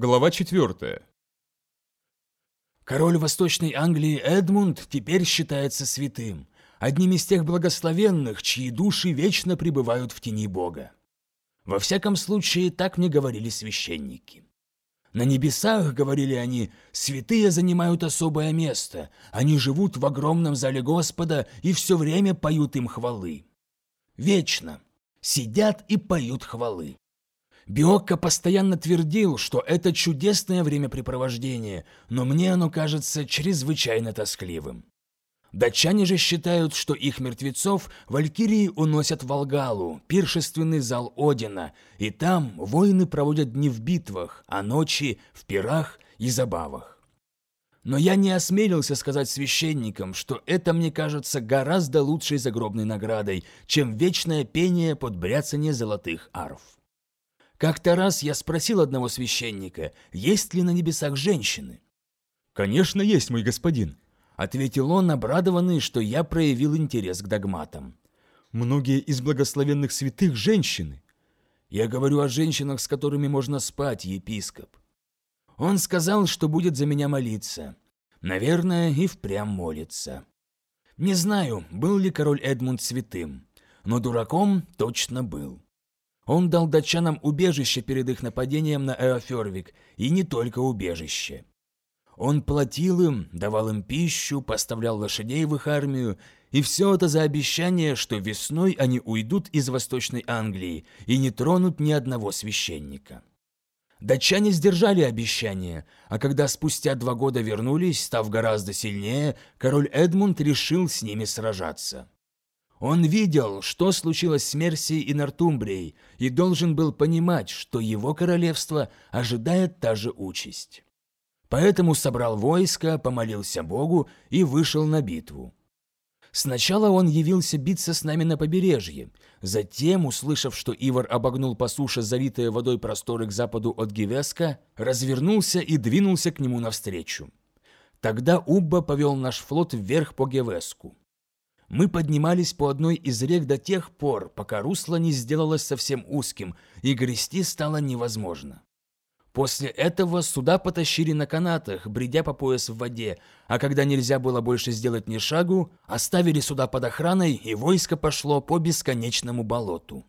Глава 4. Король Восточной Англии Эдмунд теперь считается святым, одним из тех благословенных, чьи души вечно пребывают в тени Бога. Во всяком случае, так мне говорили священники. На небесах, говорили они, святые занимают особое место, они живут в огромном зале Господа и все время поют им хвалы. Вечно сидят и поют хвалы. Биокко постоянно твердил, что это чудесное времяпрепровождение, но мне оно кажется чрезвычайно тоскливым. Датчане же считают, что их мертвецов валькирии уносят в Волгалу, пиршественный зал Одина, и там воины проводят дни в битвах, а ночи в пирах и забавах. Но я не осмелился сказать священникам, что это мне кажется гораздо лучшей загробной наградой, чем вечное пение под бряцание золотых арф. Как-то раз я спросил одного священника, есть ли на небесах женщины. «Конечно есть, мой господин», — ответил он, обрадованный, что я проявил интерес к догматам. «Многие из благословенных святых – женщины». «Я говорю о женщинах, с которыми можно спать, епископ». Он сказал, что будет за меня молиться. Наверное, и впрямь молится. Не знаю, был ли король Эдмунд святым, но дураком точно был. Он дал датчанам убежище перед их нападением на Эофервик, и не только убежище. Он платил им, давал им пищу, поставлял лошадей в их армию, и все это за обещание, что весной они уйдут из Восточной Англии и не тронут ни одного священника. Датчане сдержали обещание, а когда спустя два года вернулись, став гораздо сильнее, король Эдмунд решил с ними сражаться. Он видел, что случилось с Мерсией и Нортумбрией, и должен был понимать, что его королевство ожидает та же участь. Поэтому собрал войско, помолился Богу и вышел на битву. Сначала он явился биться с нами на побережье, затем, услышав, что Ивар обогнул по суше залитые водой просторы к западу от Гивеска, развернулся и двинулся к нему навстречу. Тогда Убба повел наш флот вверх по Гевеску. Мы поднимались по одной из рек до тех пор, пока русло не сделалось совсем узким, и грести стало невозможно. После этого суда потащили на канатах, бредя по пояс в воде, а когда нельзя было больше сделать ни шагу, оставили суда под охраной, и войско пошло по бесконечному болоту.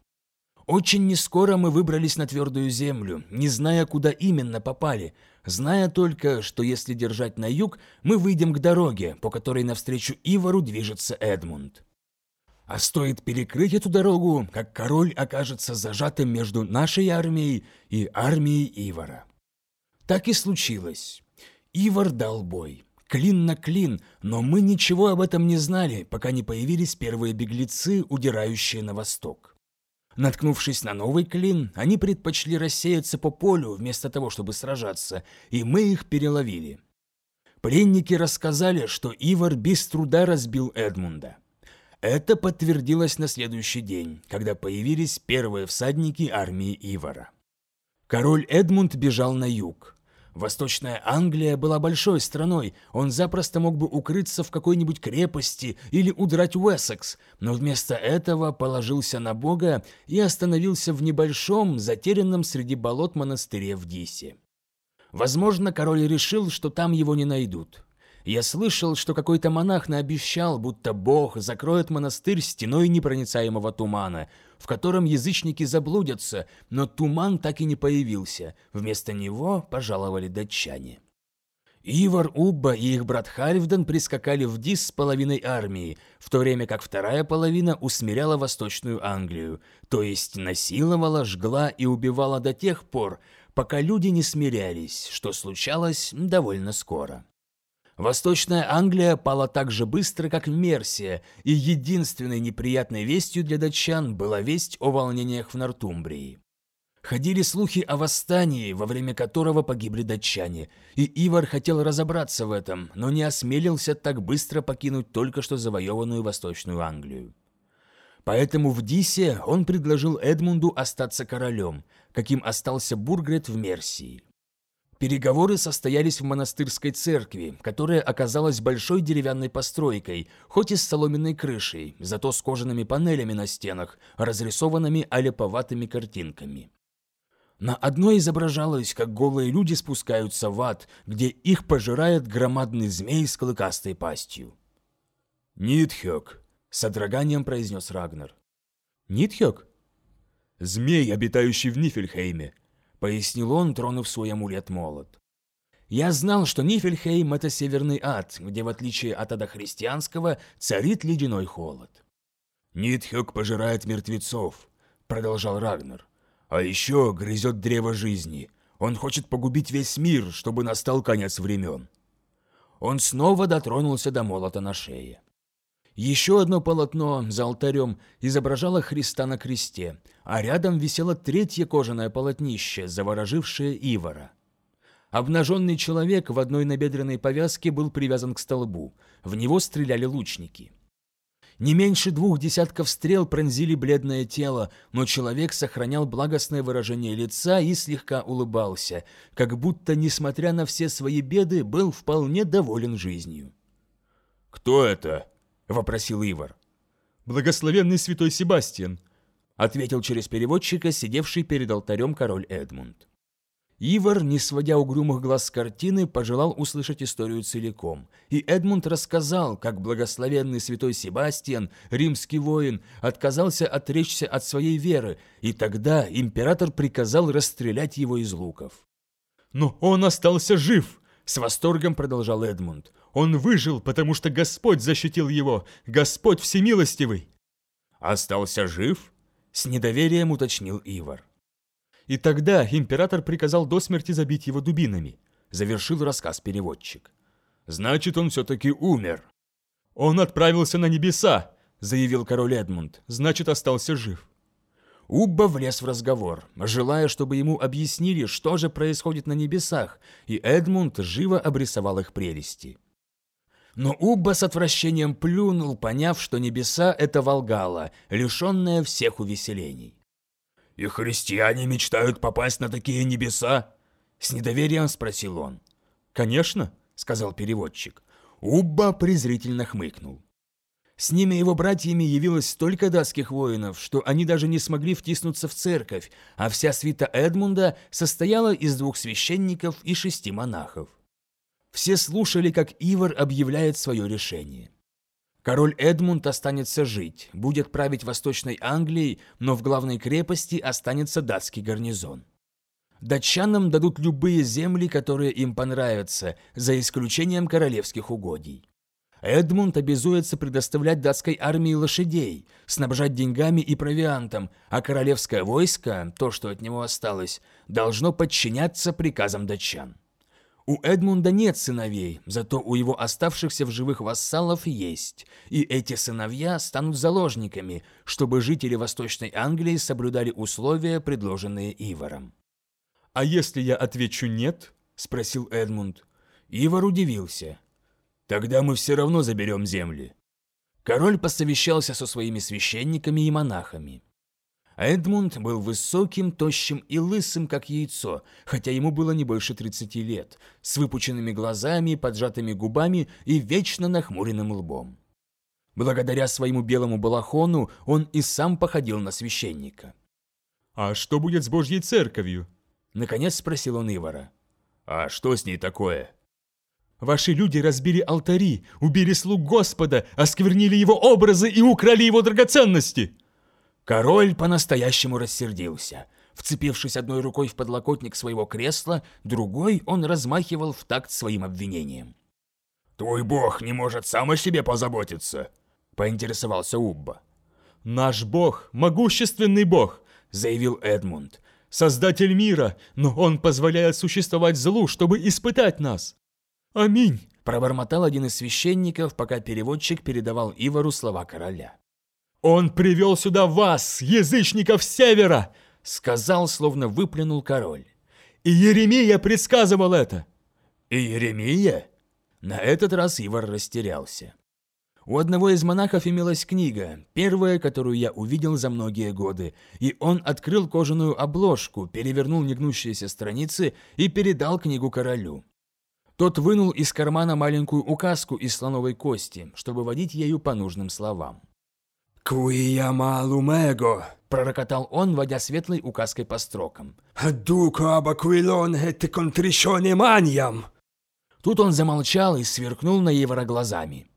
Очень нескоро мы выбрались на твердую землю, не зная, куда именно попали, зная только, что если держать на юг, мы выйдем к дороге, по которой навстречу Ивару движется Эдмунд. А стоит перекрыть эту дорогу, как король окажется зажатым между нашей армией и армией Ивара. Так и случилось. Ивар дал бой. Клин на клин, но мы ничего об этом не знали, пока не появились первые беглецы, удирающие на восток. Наткнувшись на новый клин, они предпочли рассеяться по полю вместо того, чтобы сражаться, и мы их переловили. Пленники рассказали, что Ивар без труда разбил Эдмунда. Это подтвердилось на следующий день, когда появились первые всадники армии Ивара. Король Эдмунд бежал на юг. Восточная Англия была большой страной, он запросто мог бы укрыться в какой-нибудь крепости или удрать Уэссекс, но вместо этого положился на Бога и остановился в небольшом, затерянном среди болот монастыре в Дисе. Возможно, король решил, что там его не найдут. Я слышал, что какой-то монах наобещал, будто Бог закроет монастырь стеной непроницаемого тумана, в котором язычники заблудятся, но туман так и не появился. Вместо него пожаловали датчане. Ивар, Убба и их брат Хальфден прискакали в Дис с половиной армии, в то время как вторая половина усмиряла Восточную Англию, то есть насиловала, жгла и убивала до тех пор, пока люди не смирялись, что случалось довольно скоро. Восточная Англия пала так же быстро, как Мерсия, и единственной неприятной вестью для датчан была весть о волнениях в Нортумбрии. Ходили слухи о восстании, во время которого погибли датчане, и Ивар хотел разобраться в этом, но не осмелился так быстро покинуть только что завоеванную Восточную Англию. Поэтому в Дисе он предложил Эдмунду остаться королем, каким остался Бургрет в Мерсии. Переговоры состоялись в монастырской церкви, которая оказалась большой деревянной постройкой, хоть и с соломенной крышей, зато с кожаными панелями на стенах, разрисованными аляповатыми картинками. На одной изображалось, как голые люди спускаются в ад, где их пожирает громадный змей с клыкастой пастью. «Нитхёк», — с содроганием произнес Рагнар. «Нитхёк?» «Змей, обитающий в Нифельхейме», — пояснил он, тронув свой амулет-молот. Я знал, что Нифельхейм — это северный ад, где, в отличие от ада христианского, царит ледяной холод. «Нитхёк пожирает мертвецов», — продолжал Рагнар. А еще грызет древо жизни. Он хочет погубить весь мир, чтобы настал конец времен. Он снова дотронулся до молота на шее. Еще одно полотно за алтарем изображало Христа на кресте, а рядом висело третье кожаное полотнище, заворожившее Ивара. Обнаженный человек в одной набедренной повязке был привязан к столбу. В него стреляли лучники. Не меньше двух десятков стрел пронзили бледное тело, но человек сохранял благостное выражение лица и слегка улыбался, как будто, несмотря на все свои беды, был вполне доволен жизнью. «Кто это?» – вопросил Ивар. «Благословенный святой Себастьян», – ответил через переводчика, сидевший перед алтарем король Эдмунд. Ивар, не сводя угрюмых глаз с картины, пожелал услышать историю целиком. И Эдмунд рассказал, как благословенный святой Себастьян, римский воин, отказался отречься от своей веры, и тогда император приказал расстрелять его из луков. «Но он остался жив!» — с восторгом продолжал Эдмунд. «Он выжил, потому что Господь защитил его! Господь всемилостивый!» «Остался жив?» — с недоверием уточнил Ивар. И тогда император приказал до смерти забить его дубинами. Завершил рассказ переводчик. Значит, он все-таки умер. Он отправился на небеса, заявил король Эдмунд. Значит, остался жив. Убба влез в разговор, желая, чтобы ему объяснили, что же происходит на небесах, и Эдмунд живо обрисовал их прелести. Но Убба с отвращением плюнул, поняв, что небеса — это Волгала, лишенная всех увеселений. «И христиане мечтают попасть на такие небеса?» С недоверием спросил он. «Конечно», — сказал переводчик. Убба презрительно хмыкнул. С ними его братьями явилось столько датских воинов, что они даже не смогли втиснуться в церковь, а вся свита Эдмунда состояла из двух священников и шести монахов. Все слушали, как Ивар объявляет свое решение. Король Эдмунд останется жить, будет править Восточной Англией, но в главной крепости останется датский гарнизон. Датчанам дадут любые земли, которые им понравятся, за исключением королевских угодий. Эдмунд обязуется предоставлять датской армии лошадей, снабжать деньгами и провиантом, а королевское войско, то, что от него осталось, должно подчиняться приказам датчан. У Эдмунда нет сыновей, зато у его оставшихся в живых вассалов есть, и эти сыновья станут заложниками, чтобы жители Восточной Англии соблюдали условия, предложенные Иваром. «А если я отвечу «нет»?» – спросил Эдмунд. Ивар удивился. «Тогда мы все равно заберем земли». Король посовещался со своими священниками и монахами. Эдмунд был высоким, тощим и лысым, как яйцо, хотя ему было не больше 30 лет, с выпученными глазами, поджатыми губами и вечно нахмуренным лбом. Благодаря своему белому балахону он и сам походил на священника. «А что будет с Божьей церковью?» Наконец спросил он Ивара. «А что с ней такое?» «Ваши люди разбили алтари, убили слуг Господа, осквернили его образы и украли его драгоценности!» Король по-настоящему рассердился. Вцепившись одной рукой в подлокотник своего кресла, другой он размахивал в такт своим обвинением. «Твой бог не может сам о себе позаботиться?» – поинтересовался Убба. «Наш бог – могущественный бог», – заявил Эдмунд. «Создатель мира, но он позволяет существовать злу, чтобы испытать нас». «Аминь», – пробормотал один из священников, пока переводчик передавал Ивару слова короля. «Он привел сюда вас, язычников севера!» — сказал, словно выплюнул король. «И Еремия предсказывал это!» «И Еремия?» На этот раз Ивар растерялся. У одного из монахов имелась книга, первая, которую я увидел за многие годы, и он открыл кожаную обложку, перевернул негнущиеся страницы и передал книгу королю. Тот вынул из кармана маленькую указку из слоновой кости, чтобы водить ею по нужным словам. «Куия малумего!» – пророкотал он, водя светлой указкой по строкам. «Дуко абаквилон эте контришоне маньям!» Тут он замолчал и сверкнул на Евора глазами.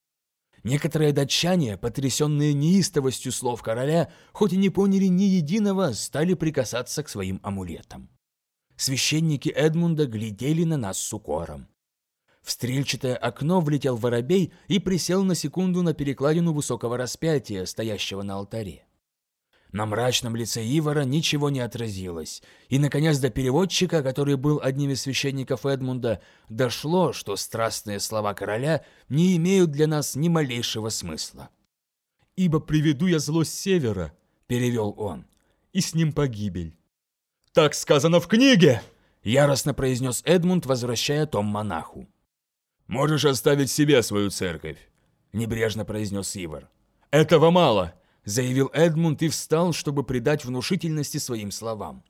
Некоторые датчане, потрясенные неистовостью слов короля, хоть и не поняли ни единого, стали прикасаться к своим амулетам. Священники Эдмунда глядели на нас с укором. В стрельчатое окно влетел воробей и присел на секунду на перекладину высокого распятия, стоящего на алтаре. На мрачном лице Ивара ничего не отразилось, и, наконец, до переводчика, который был одним из священников Эдмунда, дошло, что страстные слова короля не имеют для нас ни малейшего смысла. «Ибо приведу я зло с севера», — перевел он, — «и с ним погибель». «Так сказано в книге!» — яростно произнес Эдмунд, возвращая том монаху. «Можешь оставить себе свою церковь», — небрежно произнес Ивар. «Этого мало», — заявил Эдмунд и встал, чтобы придать внушительности своим словам.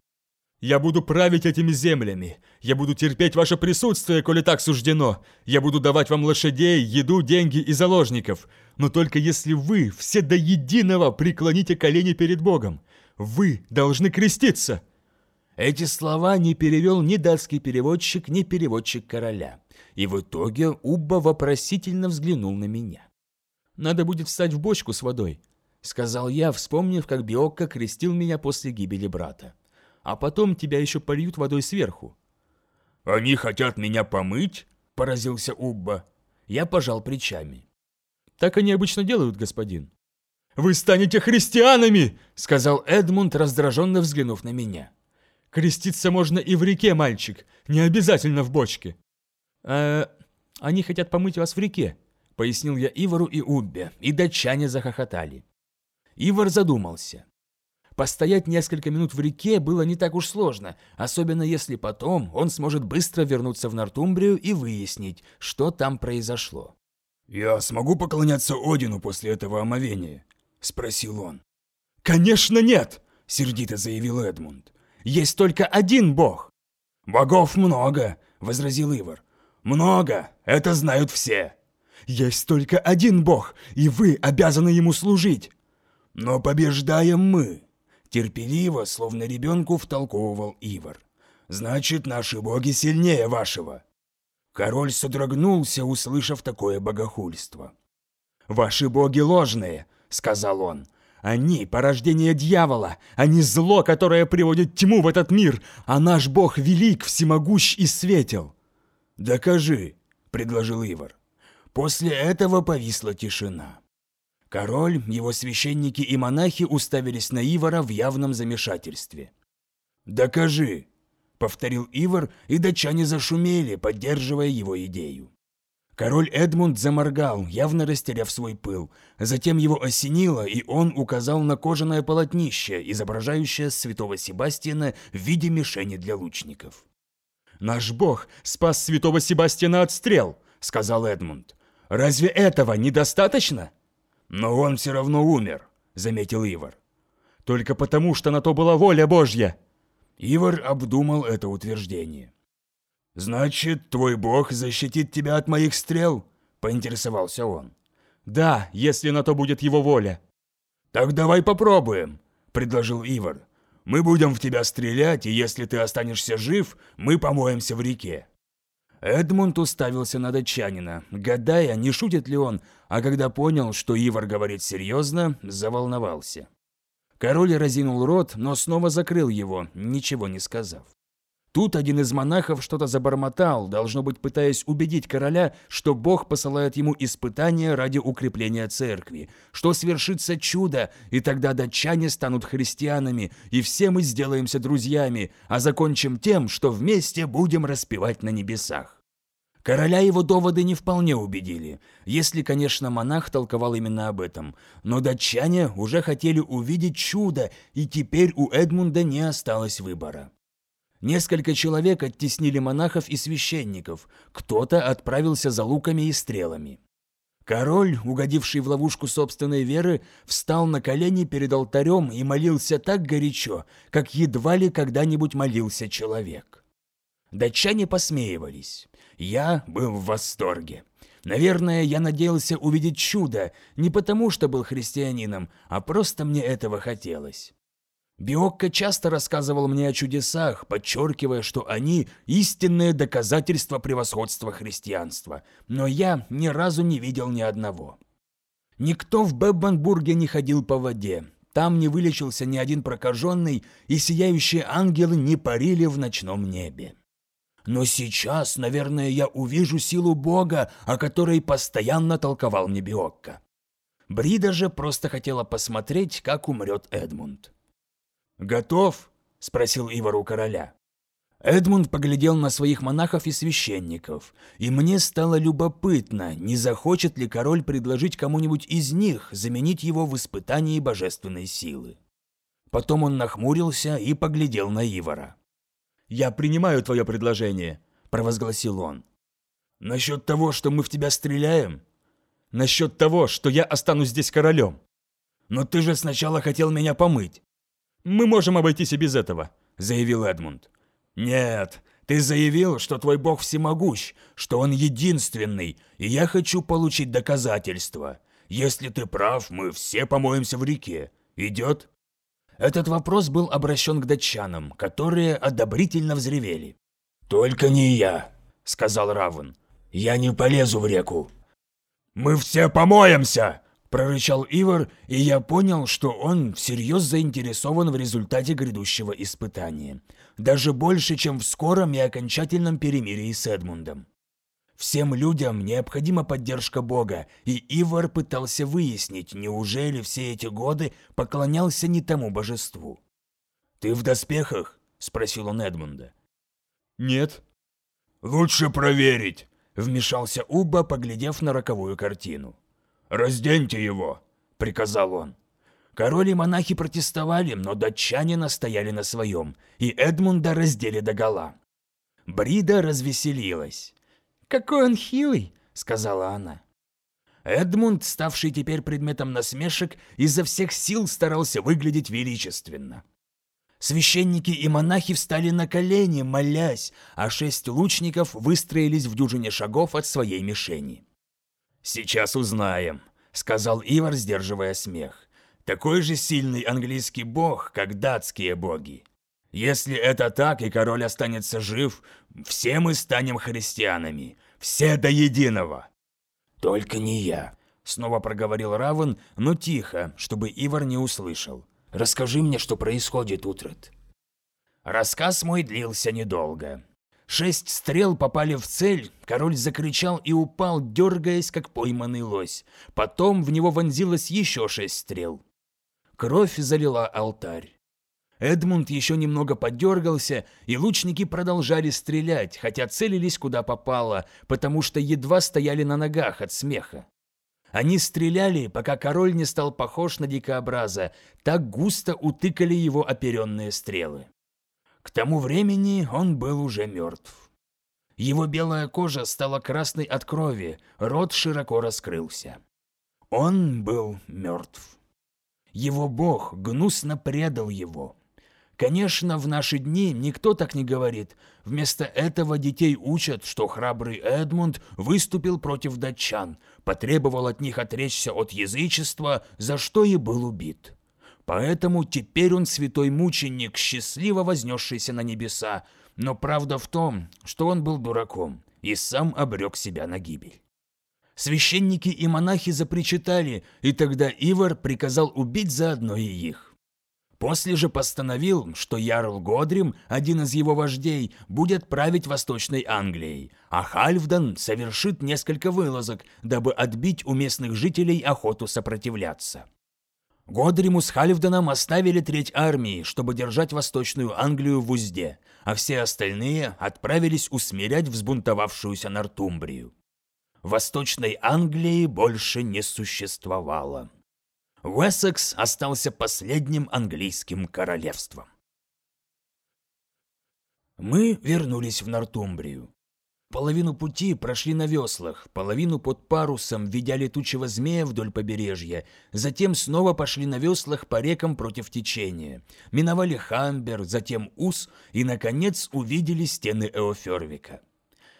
«Я буду править этими землями. Я буду терпеть ваше присутствие, коли так суждено. Я буду давать вам лошадей, еду, деньги и заложников. Но только если вы все до единого преклоните колени перед Богом. Вы должны креститься». Эти слова не перевел ни датский переводчик, ни переводчик короля. И в итоге Убба вопросительно взглянул на меня. «Надо будет встать в бочку с водой», — сказал я, вспомнив, как Биокко крестил меня после гибели брата. «А потом тебя еще польют водой сверху». «Они хотят меня помыть?» — поразился Убба. Я пожал плечами. «Так они обычно делают, господин». «Вы станете христианами!» — сказал Эдмунд, раздраженно взглянув на меня. «Креститься можно и в реке, мальчик, не обязательно в бочке». «Э, они хотят помыть вас в реке», — пояснил я Ивару и Уббе, и датчане захохотали. Ивар задумался. Постоять несколько минут в реке было не так уж сложно, особенно если потом он сможет быстро вернуться в Нортумбрию и выяснить, что там произошло. «Я смогу поклоняться Одину после этого омовения?» – спросил он. «Конечно нет!» – сердито заявил Эдмунд. «Есть только один бог!» «Богов много!» – возразил Ивар. «Много! Это знают все!» «Есть только один бог, и вы обязаны ему служить!» «Но побеждаем мы!» Терпеливо, словно ребенку, втолковывал Ивар. «Значит, наши боги сильнее вашего!» Король содрогнулся, услышав такое богохульство. «Ваши боги ложные!» — сказал он. «Они — порождение дьявола, они — зло, которое приводит тьму в этот мир, а наш бог велик, всемогущ и светел!» «Докажи!» — предложил Ивар. После этого повисла тишина. Король, его священники и монахи уставились на Ивара в явном замешательстве. «Докажи!» — повторил Ивар, и датчане зашумели, поддерживая его идею. Король Эдмунд заморгал, явно растеряв свой пыл. Затем его осенило, и он указал на кожаное полотнище, изображающее святого Себастьяна в виде мишени для лучников. «Наш бог спас святого Себастьяна от стрел», — сказал Эдмунд. «Разве этого недостаточно?» «Но он все равно умер», — заметил Ивар. «Только потому, что на то была воля Божья». Ивар обдумал это утверждение. «Значит, твой бог защитит тебя от моих стрел?» — поинтересовался он. «Да, если на то будет его воля». «Так давай попробуем», — предложил Ивар. «Мы будем в тебя стрелять, и если ты останешься жив, мы помоемся в реке». Эдмунд уставился на датчанина, гадая, не шутит ли он, а когда понял, что Ивар говорит серьезно, заволновался. Король разинул рот, но снова закрыл его, ничего не сказав. Тут один из монахов что-то забормотал, должно быть, пытаясь убедить короля, что Бог посылает ему испытания ради укрепления церкви, что свершится чудо, и тогда датчане станут христианами, и все мы сделаемся друзьями, а закончим тем, что вместе будем распевать на небесах. Короля его доводы не вполне убедили, если, конечно, монах толковал именно об этом, но датчане уже хотели увидеть чудо, и теперь у Эдмунда не осталось выбора. Несколько человек оттеснили монахов и священников, кто-то отправился за луками и стрелами. Король, угодивший в ловушку собственной веры, встал на колени перед алтарем и молился так горячо, как едва ли когда-нибудь молился человек. Датчане посмеивались. Я был в восторге. Наверное, я надеялся увидеть чудо, не потому что был христианином, а просто мне этого хотелось. Биокко часто рассказывал мне о чудесах, подчеркивая, что они – истинное доказательство превосходства христианства, но я ни разу не видел ни одного. Никто в Беббенбурге не ходил по воде, там не вылечился ни один прокаженный, и сияющие ангелы не парили в ночном небе. Но сейчас, наверное, я увижу силу Бога, о которой постоянно толковал мне Биокко. Брида же просто хотела посмотреть, как умрет Эдмунд. «Готов?» – спросил Ивар у короля. Эдмунд поглядел на своих монахов и священников, и мне стало любопытно, не захочет ли король предложить кому-нибудь из них заменить его в испытании божественной силы. Потом он нахмурился и поглядел на Ивара. «Я принимаю твое предложение», – провозгласил он. «Насчет того, что мы в тебя стреляем?» «Насчет того, что я останусь здесь королем». «Но ты же сначала хотел меня помыть». «Мы можем обойтись и без этого», – заявил Эдмунд. «Нет, ты заявил, что твой бог всемогущ, что он единственный, и я хочу получить доказательства. Если ты прав, мы все помоемся в реке. Идет?» Этот вопрос был обращен к датчанам, которые одобрительно взревели. «Только не я», — сказал Равен. «Я не полезу в реку». «Мы все помоемся!» – прорычал Ивар, и я понял, что он всерьез заинтересован в результате грядущего испытания. Даже больше, чем в скором и окончательном перемирии с Эдмундом. Всем людям необходима поддержка Бога, и Ивар пытался выяснить, неужели все эти годы поклонялся не тому божеству. «Ты в доспехах?» – спросил он Эдмунда. «Нет». «Лучше проверить», – вмешался Уба, поглядев на роковую картину. «Разденьте его», – приказал он. Король и монахи протестовали, но датчане настояли на своем, и Эдмунда раздели догола. Брида развеселилась. «Какой он хилый!» — сказала она. Эдмунд, ставший теперь предметом насмешек, изо всех сил старался выглядеть величественно. Священники и монахи встали на колени, молясь, а шесть лучников выстроились в дюжине шагов от своей мишени. «Сейчас узнаем», — сказал Ивар, сдерживая смех. «Такой же сильный английский бог, как датские боги. Если это так, и король останется жив, все мы станем христианами, все до единого. Только не я, снова проговорил Равен, но тихо, чтобы Ивар не услышал. Расскажи мне, что происходит, Утрат. Рассказ мой длился недолго. Шесть стрел попали в цель, король закричал и упал, дергаясь, как пойманный лось. Потом в него вонзилось еще шесть стрел. Кровь залила алтарь. Эдмунд еще немного подергался, и лучники продолжали стрелять, хотя целились куда попало, потому что едва стояли на ногах от смеха. Они стреляли, пока король не стал похож на дикообраза, так густо утыкали его оперенные стрелы. К тому времени он был уже мертв. Его белая кожа стала красной от крови, рот широко раскрылся. Он был мертв. Его бог гнусно предал его. Конечно, в наши дни никто так не говорит. Вместо этого детей учат, что храбрый Эдмунд выступил против датчан, потребовал от них отречься от язычества, за что и был убит. Поэтому теперь он святой мученик, счастливо вознесшийся на небеса, но правда в том, что он был дураком и сам обрек себя на гибель. Священники и монахи запричитали, и тогда Ивар приказал убить заодно и их. После же постановил, что Ярл Годрим, один из его вождей, будет править Восточной Англией, а Хальфдан совершит несколько вылазок, дабы отбить у местных жителей охоту сопротивляться. Годриму с Хальфданом оставили треть армии, чтобы держать Восточную Англию в узде, а все остальные отправились усмирять взбунтовавшуюся Нортумбрию. Восточной Англии больше не существовало. Уэссекс остался последним английским королевством. Мы вернулись в Нортумбрию. Половину пути прошли на веслах, половину под парусом, ведя летучего змея вдоль побережья. Затем снова пошли на веслах по рекам против течения. Миновали Хамбер, затем Ус и, наконец, увидели стены Эофервика.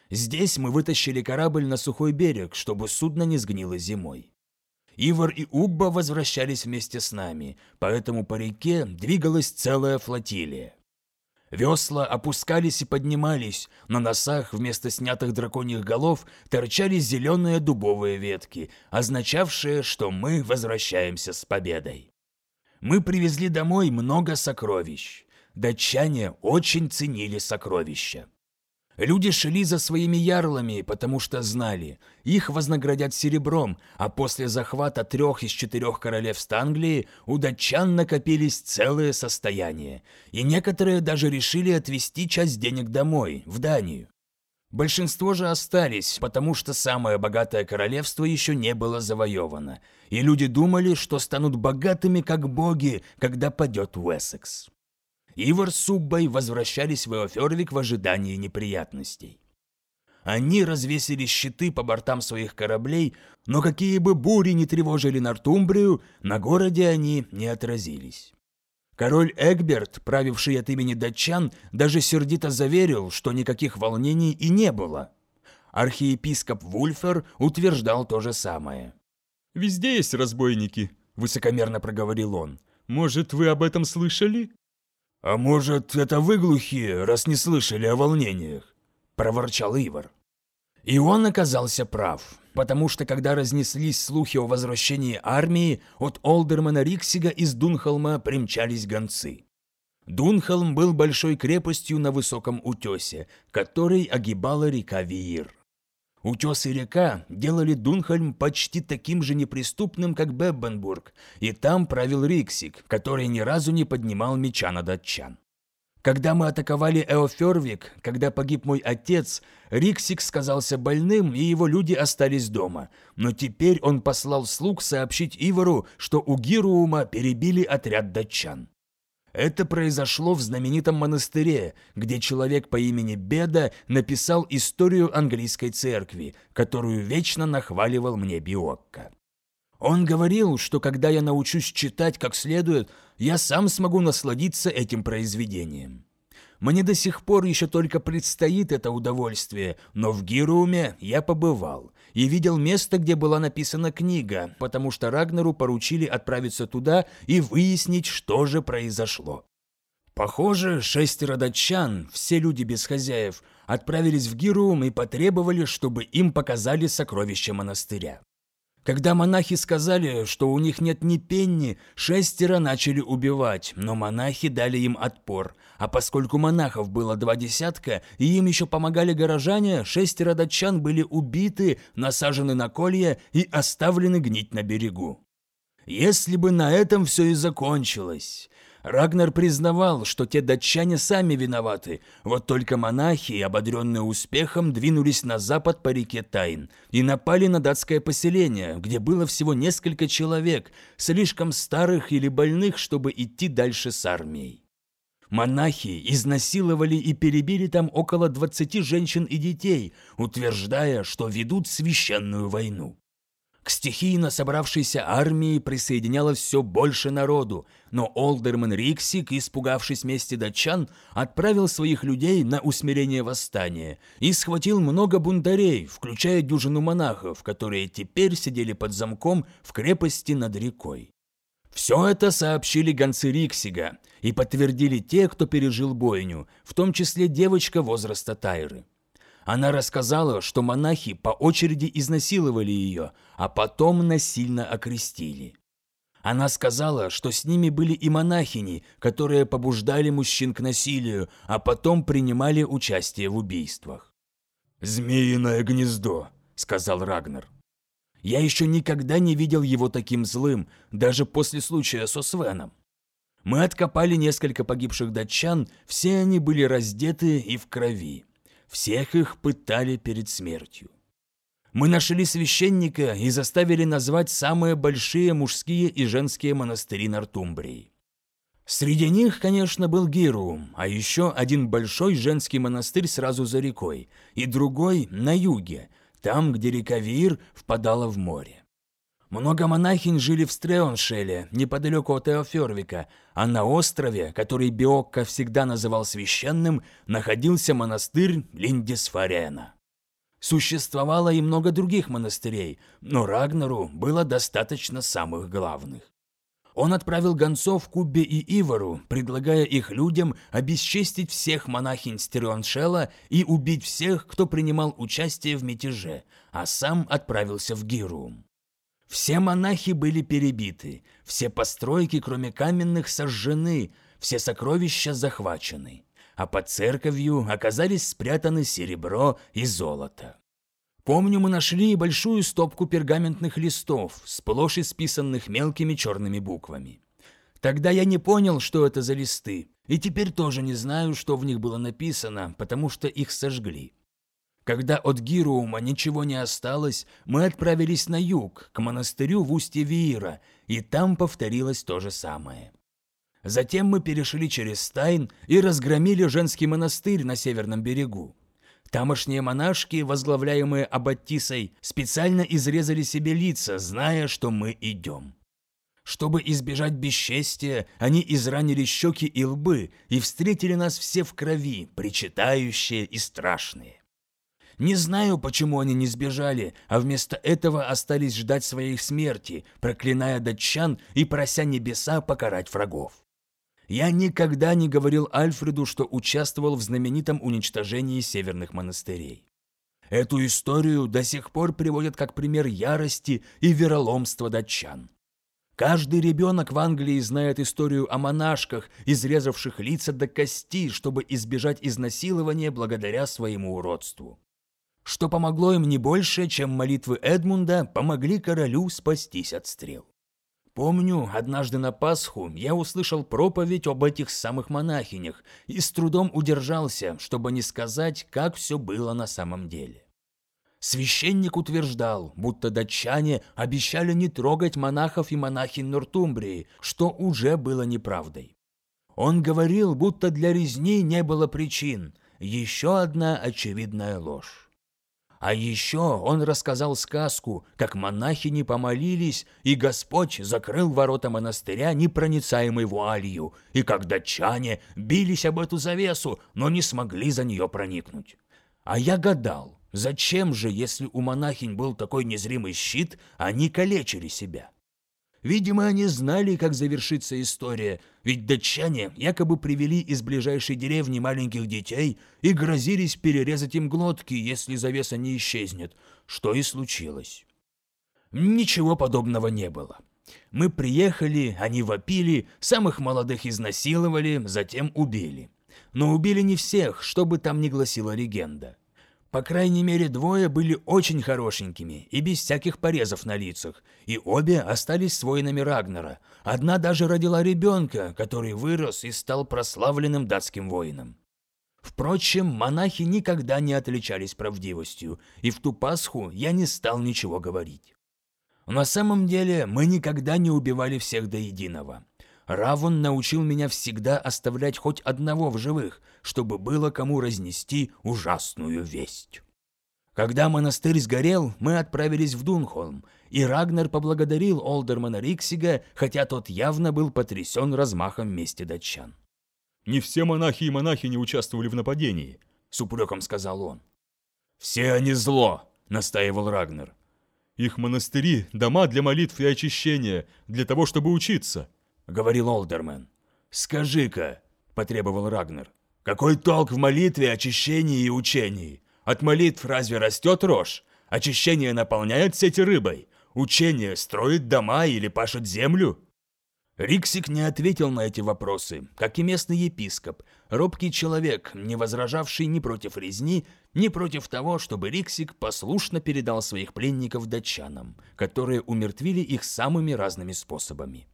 Здесь мы вытащили корабль на сухой берег, чтобы судно не сгнило зимой. Ивар и Убба возвращались вместе с нами, поэтому по реке двигалась целая флотилия. Весла опускались и поднимались, на носах вместо снятых драконьих голов торчали зеленые дубовые ветки, означавшие, что мы возвращаемся с победой. Мы привезли домой много сокровищ. Датчане очень ценили сокровища. Люди шли за своими ярлами, потому что знали, их вознаградят серебром, а после захвата трех из четырех королевств Англии у датчан накопились целые состояния, и некоторые даже решили отвезти часть денег домой, в Данию. Большинство же остались, потому что самое богатое королевство еще не было завоевано, и люди думали, что станут богатыми как боги, когда падет Уэссекс. Ивар с Суббой возвращались в Эофервик в ожидании неприятностей. Они развесили щиты по бортам своих кораблей, но какие бы бури ни тревожили Нортумбрию, на городе они не отразились. Король Эгберт, правивший от имени датчан, даже сердито заверил, что никаких волнений и не было. Архиепископ Вульфер утверждал то же самое. «Везде есть разбойники», — высокомерно проговорил он. «Может, вы об этом слышали?» «А может, это вы глухие, раз не слышали о волнениях?» – проворчал Ивар. И он оказался прав, потому что когда разнеслись слухи о возвращении армии, от Олдермана Риксига из Дунхолма примчались гонцы. Дунхолм был большой крепостью на высоком утесе, который огибала река Виир. Утес и река делали Дунхольм почти таким же неприступным, как Беббенбург, и там правил Риксик, который ни разу не поднимал меча на датчан. Когда мы атаковали Эофервик, когда погиб мой отец, Риксик сказался больным, и его люди остались дома. Но теперь он послал слуг сообщить Ивару, что у Гируума перебили отряд датчан. Это произошло в знаменитом монастыре, где человек по имени Беда написал историю английской церкви, которую вечно нахваливал мне Биокко. Он говорил, что когда я научусь читать как следует, я сам смогу насладиться этим произведением. Мне до сих пор еще только предстоит это удовольствие, но в Гируме я побывал и видел место, где была написана книга, потому что Рагнару поручили отправиться туда и выяснить, что же произошло. Похоже, шестеро датчан, все люди без хозяев, отправились в Гирум и потребовали, чтобы им показали сокровища монастыря. Когда монахи сказали, что у них нет ни пенни, шестеро начали убивать, но монахи дали им отпор. А поскольку монахов было два десятка, и им еще помогали горожане, шестеро датчан были убиты, насажены на колья и оставлены гнить на берегу. Если бы на этом все и закончилось. Рагнар признавал, что те датчане сами виноваты, вот только монахи, ободренные успехом, двинулись на запад по реке Тайн и напали на датское поселение, где было всего несколько человек, слишком старых или больных, чтобы идти дальше с армией. Монахи изнасиловали и перебили там около 20 женщин и детей, утверждая, что ведут священную войну. К стихийно собравшейся армии присоединялось все больше народу, но Олдерман Риксик, испугавшись мести датчан, отправил своих людей на усмирение восстания и схватил много бунтарей, включая дюжину монахов, которые теперь сидели под замком в крепости над рекой. Все это сообщили гонцы Риксига и подтвердили те, кто пережил бойню, в том числе девочка возраста Тайры. Она рассказала, что монахи по очереди изнасиловали ее, а потом насильно окрестили. Она сказала, что с ними были и монахини, которые побуждали мужчин к насилию, а потом принимали участие в убийствах. «Змеиное гнездо», — сказал Рагнар. Я еще никогда не видел его таким злым, даже после случая со Свеном. Мы откопали несколько погибших датчан, все они были раздеты и в крови. Всех их пытали перед смертью. Мы нашли священника и заставили назвать самые большие мужские и женские монастыри Нортумбрии. Среди них, конечно, был Гирум, а еще один большой женский монастырь сразу за рекой, и другой на юге, там, где река Вир впадала в море. Много монахинь жили в Стреоншеле, неподалеку от Эофервика, а на острове, который Биокко всегда называл священным, находился монастырь Линдисфарена. Существовало и много других монастырей, но Рагнару было достаточно самых главных. Он отправил гонцов Куббе и Ивару, предлагая их людям обесчестить всех монахинь Стерионшела и убить всех, кто принимал участие в мятеже, а сам отправился в Гирум. Все монахи были перебиты, все постройки, кроме каменных, сожжены, все сокровища захвачены, а под церковью оказались спрятаны серебро и золото. Помню, мы нашли большую стопку пергаментных листов, сплошь исписанных мелкими черными буквами. Тогда я не понял, что это за листы, и теперь тоже не знаю, что в них было написано, потому что их сожгли. Когда от Гирума ничего не осталось, мы отправились на юг, к монастырю в устье Виира, и там повторилось то же самое. Затем мы перешли через Стайн и разгромили женский монастырь на северном берегу. Тамошние монашки, возглавляемые Аббатисой, специально изрезали себе лица, зная, что мы идем. Чтобы избежать бесчестия, они изранили щеки и лбы и встретили нас все в крови, причитающие и страшные. Не знаю, почему они не сбежали, а вместо этого остались ждать своей смерти, проклиная датчан и прося небеса покарать врагов. Я никогда не говорил Альфреду, что участвовал в знаменитом уничтожении северных монастырей. Эту историю до сих пор приводят как пример ярости и вероломства датчан. Каждый ребенок в Англии знает историю о монашках, изрезавших лица до кости, чтобы избежать изнасилования благодаря своему уродству что помогло им не больше, чем молитвы Эдмунда помогли королю спастись от стрел. Помню, однажды на Пасху я услышал проповедь об этих самых монахинях и с трудом удержался, чтобы не сказать, как все было на самом деле. Священник утверждал, будто датчане обещали не трогать монахов и монахинь Нортумбрии, что уже было неправдой. Он говорил, будто для резни не было причин. Еще одна очевидная ложь. А еще он рассказал сказку, как монахини помолились, и Господь закрыл ворота монастыря непроницаемой вуалью, и как датчане бились об эту завесу, но не смогли за нее проникнуть. А я гадал, зачем же, если у монахинь был такой незримый щит, они калечили себя? Видимо, они знали, как завершится история, ведь датчане якобы привели из ближайшей деревни маленьких детей и грозились перерезать им глотки, если завеса не исчезнет, что и случилось. Ничего подобного не было. Мы приехали, они вопили, самых молодых изнасиловали, затем убили. Но убили не всех, что бы там ни гласила легенда. По крайней мере, двое были очень хорошенькими и без всяких порезов на лицах, и обе остались с воинами Рагнера. Одна даже родила ребенка, который вырос и стал прославленным датским воином. Впрочем, монахи никогда не отличались правдивостью, и в ту Пасху я не стал ничего говорить. На самом деле, мы никогда не убивали всех до единого. Равон научил меня всегда оставлять хоть одного в живых, чтобы было кому разнести ужасную весть. Когда монастырь сгорел, мы отправились в Дунхолм, и Рагнер поблагодарил Олдермана Риксига, хотя тот явно был потрясен размахом мести датчан. «Не все монахи и монахи не участвовали в нападении», — с упреком сказал он. «Все они зло», — настаивал Рагнер. «Их монастыри — дома для молитв и очищения, для того, чтобы учиться», — говорил Олдермен. «Скажи-ка», — потребовал Рагнер, — «какой толк в молитве, очищении и учении? От молитв разве растет рожь? Очищение наполняет сети рыбой? Учение строит дома или пашет землю?» Риксик не ответил на эти вопросы, как и местный епископ, робкий человек, не возражавший ни против резни, ни против того, чтобы Риксик послушно передал своих пленников датчанам, которые умертвили их самыми разными способами.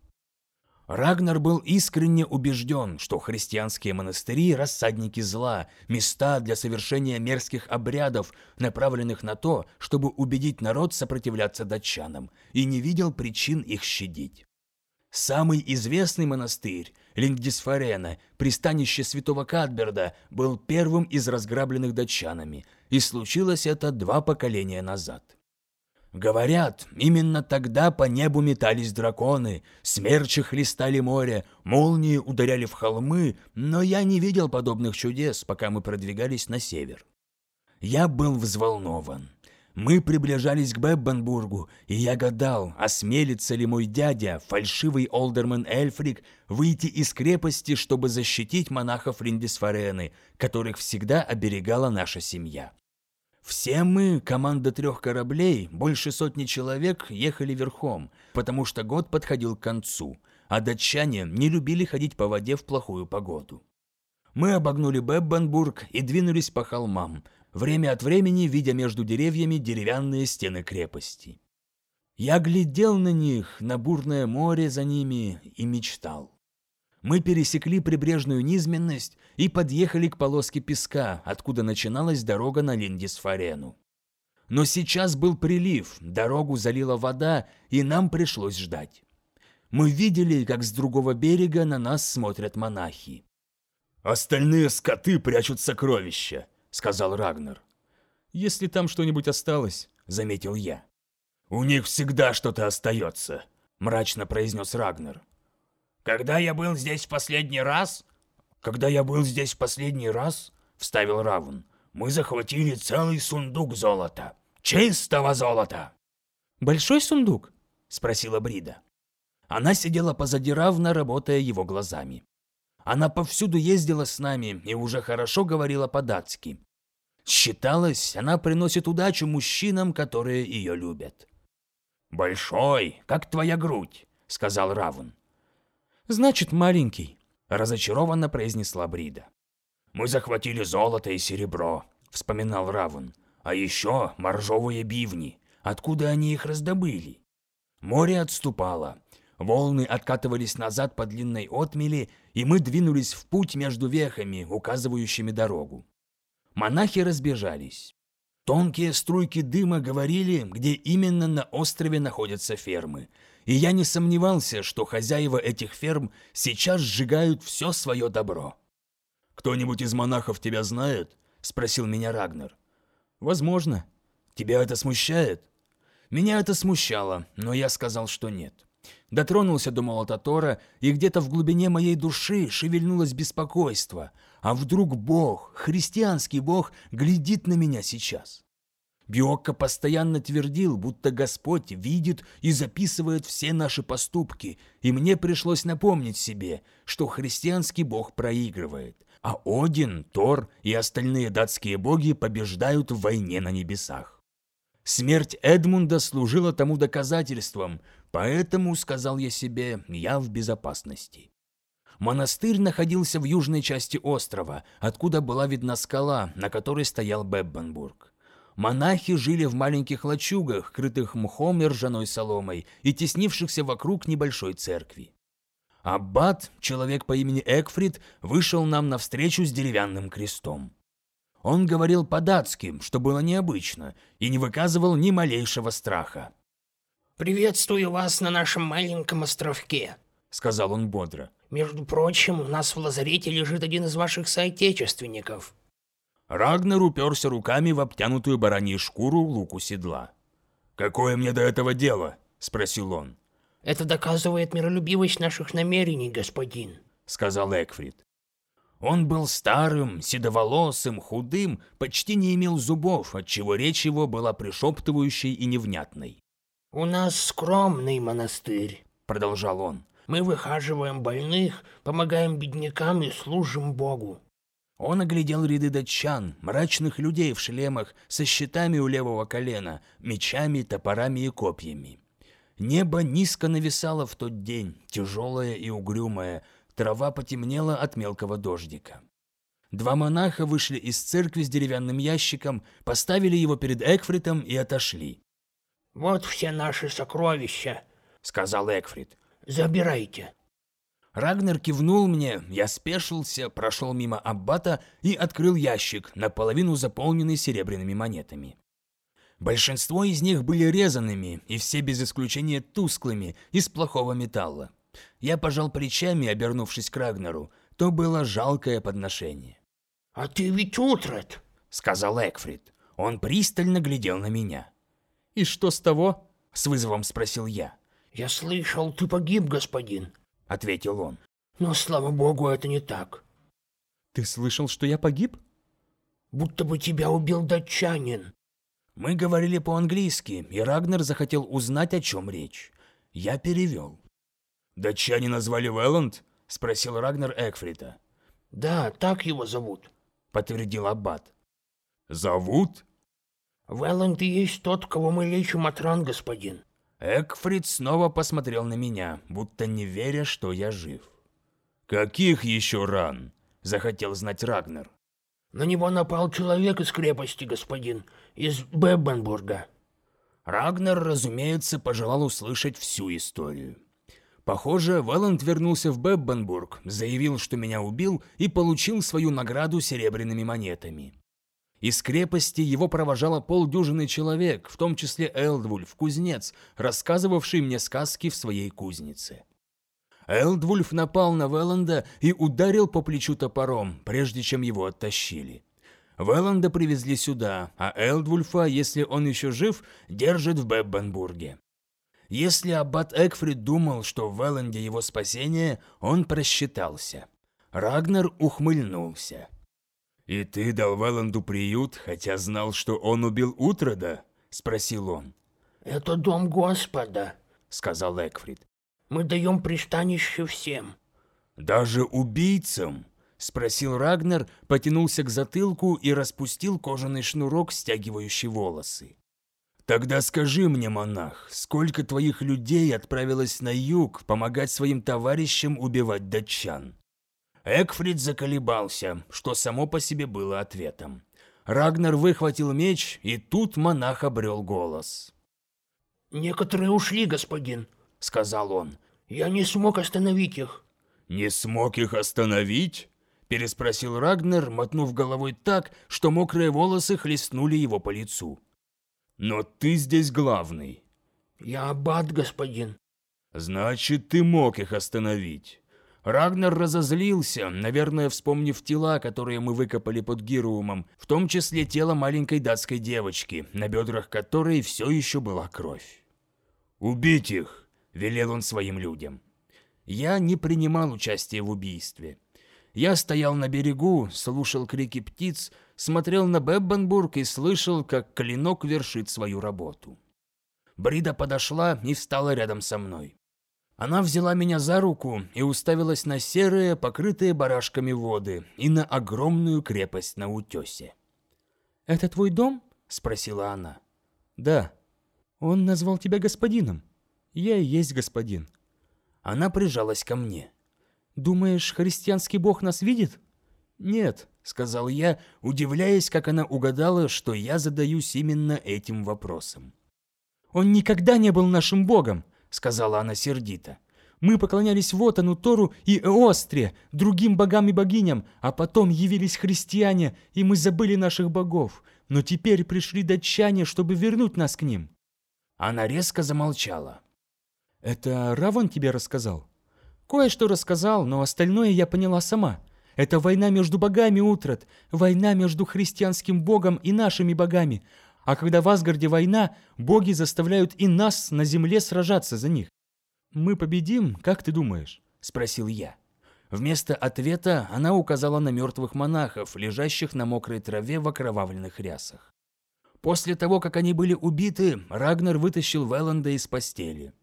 Рагнар был искренне убежден, что христианские монастыри – рассадники зла, места для совершения мерзких обрядов, направленных на то, чтобы убедить народ сопротивляться датчанам, и не видел причин их щадить. Самый известный монастырь, Лингдисфарена, пристанище святого Кадберда, был первым из разграбленных датчанами, и случилось это два поколения назад. Говорят, именно тогда по небу метались драконы, смерчи хлестали море, молнии ударяли в холмы, но я не видел подобных чудес, пока мы продвигались на север. Я был взволнован. Мы приближались к Беббенбургу, и я гадал, осмелится ли мой дядя, фальшивый олдермен Эльфрик, выйти из крепости, чтобы защитить монахов Риндисфарены, которых всегда оберегала наша семья. Все мы, команда трех кораблей, больше сотни человек, ехали верхом, потому что год подходил к концу, а датчане не любили ходить по воде в плохую погоду. Мы обогнули Беббенбург и двинулись по холмам, время от времени видя между деревьями деревянные стены крепости. Я глядел на них, на бурное море за ними и мечтал. Мы пересекли прибрежную низменность и подъехали к полоске песка, откуда начиналась дорога на Линдисфарену. Но сейчас был прилив, дорогу залила вода, и нам пришлось ждать. Мы видели, как с другого берега на нас смотрят монахи. «Остальные скоты прячут сокровища», — сказал Рагнар. «Если там что-нибудь осталось», — заметил я. «У них всегда что-то остается», — мрачно произнес Рагнар. «Когда я был здесь в последний раз?» «Когда я был здесь в последний раз?» — вставил Равун. «Мы захватили целый сундук золота. Чистого золота!» «Большой сундук?» — спросила Брида. Она сидела позади Равна, работая его глазами. Она повсюду ездила с нами и уже хорошо говорила по-датски. Считалось, она приносит удачу мужчинам, которые ее любят. «Большой, как твоя грудь», — сказал Равун. «Значит, маленький», — разочарованно произнесла Брида. «Мы захватили золото и серебро», — вспоминал Равун. «А еще моржовые бивни. Откуда они их раздобыли?» Море отступало. Волны откатывались назад по длинной отмели, и мы двинулись в путь между вехами, указывающими дорогу. Монахи разбежались. Тонкие струйки дыма говорили, где именно на острове находятся фермы, и я не сомневался, что хозяева этих ферм сейчас сжигают все свое добро. «Кто-нибудь из монахов тебя знает?» – спросил меня Рагнар. «Возможно». «Тебя это смущает?» Меня это смущало, но я сказал, что нет. Дотронулся до молота Тора, и где-то в глубине моей души шевельнулось беспокойство. А вдруг Бог, христианский Бог, глядит на меня сейчас? Биокко постоянно твердил, будто Господь видит и записывает все наши поступки, и мне пришлось напомнить себе, что христианский бог проигрывает, а Один, Тор и остальные датские боги побеждают в войне на небесах. Смерть Эдмунда служила тому доказательством, поэтому, сказал я себе, я в безопасности. Монастырь находился в южной части острова, откуда была видна скала, на которой стоял Беббенбург. Монахи жили в маленьких лачугах, крытых мхом и ржаной соломой, и теснившихся вокруг небольшой церкви. Аббат, человек по имени Экфрид, вышел нам навстречу с деревянным крестом. Он говорил по-датски, что было необычно, и не выказывал ни малейшего страха. «Приветствую вас на нашем маленьком островке», — сказал он бодро. «Между прочим, у нас в лазарете лежит один из ваших соотечественников. Рагнар уперся руками в обтянутую бараньей шкуру луку седла. «Какое мне до этого дело?» – спросил он. «Это доказывает миролюбивость наших намерений, господин», – сказал Экфрид. Он был старым, седоволосым, худым, почти не имел зубов, отчего речь его была пришептывающей и невнятной. «У нас скромный монастырь», — продолжал он. «Мы выхаживаем больных, помогаем беднякам и служим Богу. Он оглядел ряды датчан, мрачных людей в шлемах, со щитами у левого колена, мечами, топорами и копьями. Небо низко нависало в тот день, тяжелое и угрюмое, трава потемнела от мелкого дождика. Два монаха вышли из церкви с деревянным ящиком, поставили его перед Экфритом и отошли. «Вот все наши сокровища», — сказал Экфрит. «Забирайте». Рагнер кивнул мне, я спешился, прошел мимо аббата и открыл ящик, наполовину заполненный серебряными монетами. Большинство из них были резанными, и все без исключения тусклыми, из плохого металла. Я пожал плечами, обернувшись к Рагнеру. То было жалкое подношение. «А ты ведь Утрат», — сказал Экфрид. Он пристально глядел на меня. «И что с того?» — с вызовом спросил я. «Я слышал, ты погиб, господин», — ответил он. «Но, слава богу, это не так». «Ты слышал, что я погиб?» Будто бы тебя убил датчанин. Мы говорили по-английски, и Рагнер захотел узнать, о чем речь. Я перевел. «Датчане назвали Велланд?» – спросил Рагнер Экфрита. «Да, так его зовут», – подтвердил Аббат. «Зовут?» «Велланд и есть тот, кого мы лечим от ран, господин». Экфрид снова посмотрел на меня, будто не веря, что я жив. «Каких еще ран?» – захотел знать Рагнер. «На него напал человек из крепости, господин, из Беббенбурга». Рагнер, разумеется, пожелал услышать всю историю. Похоже, Вэланд вернулся в Беббенбург, заявил, что меня убил и получил свою награду серебряными монетами. Из крепости его провожало полдюжины человек, в том числе Элдвульф, кузнец, рассказывавший мне сказки в своей кузнице. Элдвульф напал на Велланда и ударил по плечу топором, прежде чем его оттащили. Велланда привезли сюда, а Элдвульфа, если он еще жив, держат в Беббенбурге. Если аббат Экфрид думал, что в Велланде его спасение, он просчитался. Рагнар ухмыльнулся. «И ты дал Велланду приют, хотя знал, что он убил Утрода?» – спросил он. «Это дом Господа», – сказал Экфрид. Мы даем пристанище всем. Даже убийцам? Спросил Рагнер, потянулся к затылку и распустил кожаный шнурок, стягивающий волосы. «Тогда скажи мне, монах, сколько твоих людей отправилось на юг помогать своим товарищам убивать датчан?» Экфрид заколебался, что само по себе было ответом. Рагнар выхватил меч, и тут монах обрел голос. «Некоторые ушли, господин. — сказал он. «Я не смог остановить их». «Не смог их остановить?» — переспросил Рагнер, мотнув головой так, что мокрые волосы хлестнули его по лицу. «Но ты здесь главный». «Я аббат, господин». «Значит, ты мог их остановить». Рагнер разозлился, наверное, вспомнив тела, которые мы выкопали под Гируумом, в том числе тело маленькой датской девочки, на бедрах которой все еще была кровь. «Убить их!» велел он своим людям. Я не принимал участия в убийстве. Я стоял на берегу, слушал крики птиц, смотрел на Беббенбург и слышал, как клинок вершит свою работу. Брида подошла и встала рядом со мной. Она взяла меня за руку и уставилась на серые, покрытые барашками воды, и на огромную крепость на утесе. «Это твой дом?» – спросила она. «Да». «Он назвал тебя господином?» Я и есть господин». Она прижалась ко мне. «Думаешь, христианский бог нас видит?» «Нет», — сказал я, удивляясь, как она угадала, что я задаюсь именно этим вопросом. «Он никогда не был нашим богом», — сказала она сердито. «Мы поклонялись Вотану, Тору и Эостре, другим богам и богиням, а потом явились христиане, и мы забыли наших богов. Но теперь пришли датчане, чтобы вернуть нас к ним». Она резко замолчала. «Это Раван тебе рассказал?» «Кое-что рассказал, но остальное я поняла сама. Это война между богами, Утрат, война между христианским богом и нашими богами. А когда в Асгарде война, боги заставляют и нас на земле сражаться за них. Мы победим, как ты думаешь?» – спросил я. Вместо ответа она указала на мертвых монахов, лежащих на мокрой траве в окровавленных рясах. После того, как они были убиты, Рагнар вытащил Веланда из постели.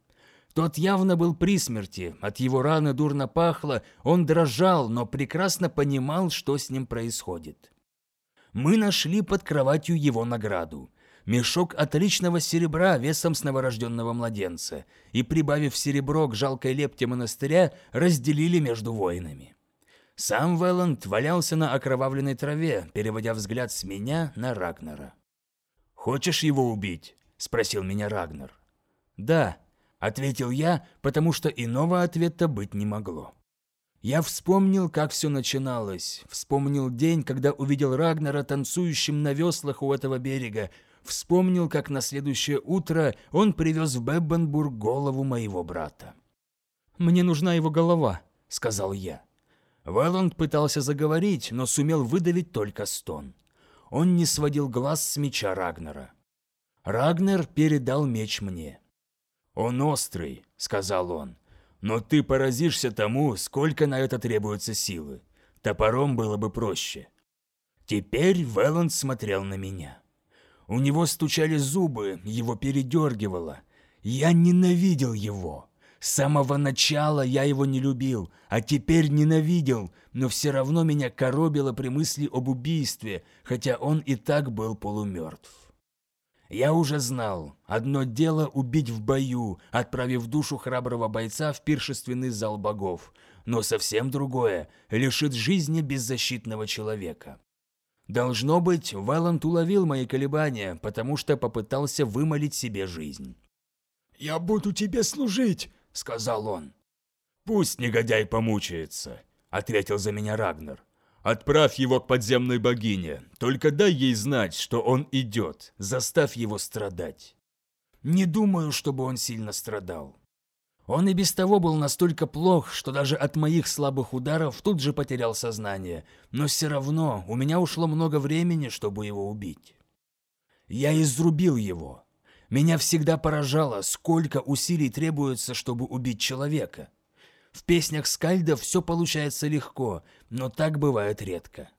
Тот явно был при смерти, от его раны дурно пахло, он дрожал, но прекрасно понимал, что с ним происходит. Мы нашли под кроватью его награду. Мешок отличного серебра весом с новорожденного младенца, и, прибавив серебро к жалкой лепте монастыря, разделили между воинами. Сам Велланд валялся на окровавленной траве, переводя взгляд с меня на Рагнара. «Хочешь его убить?» – спросил меня Рагнар. «Да», Ответил я, потому что иного ответа быть не могло. Я вспомнил, как все начиналось. Вспомнил день, когда увидел Рагнара танцующим на веслах у этого берега. Вспомнил, как на следующее утро он привез в Беббенбург голову моего брата. «Мне нужна его голова», — сказал я. Вэлланд пытался заговорить, но сумел выдавить только стон. Он не сводил глаз с меча Рагнара. Рагнар передал меч мне. «Он острый», — сказал он. «Но ты поразишься тому, сколько на это требуется силы. Топором было бы проще». Теперь Веланд смотрел на меня. У него стучали зубы, его передергивало. Я ненавидел его. С самого начала я его не любил, а теперь ненавидел, но все равно меня коробило при мысли об убийстве, хотя он и так был полумертв. Я уже знал, одно дело убить в бою, отправив душу храброго бойца в пиршественный зал богов, но совсем другое — лишит жизни беззащитного человека. Должно быть, Вэлланд уловил мои колебания, потому что попытался вымолить себе жизнь. «Я буду тебе служить», — сказал он. «Пусть негодяй помучается», — ответил за меня Рагнар. «Отправь его к подземной богине, только дай ей знать, что он идет, заставь его страдать». Не думаю, чтобы он сильно страдал. Он и без того был настолько плох, что даже от моих слабых ударов тут же потерял сознание, но все равно у меня ушло много времени, чтобы его убить. Я изрубил его. Меня всегда поражало, сколько усилий требуется, чтобы убить человека. В песнях Скальда все получается легко, но так бывает редко.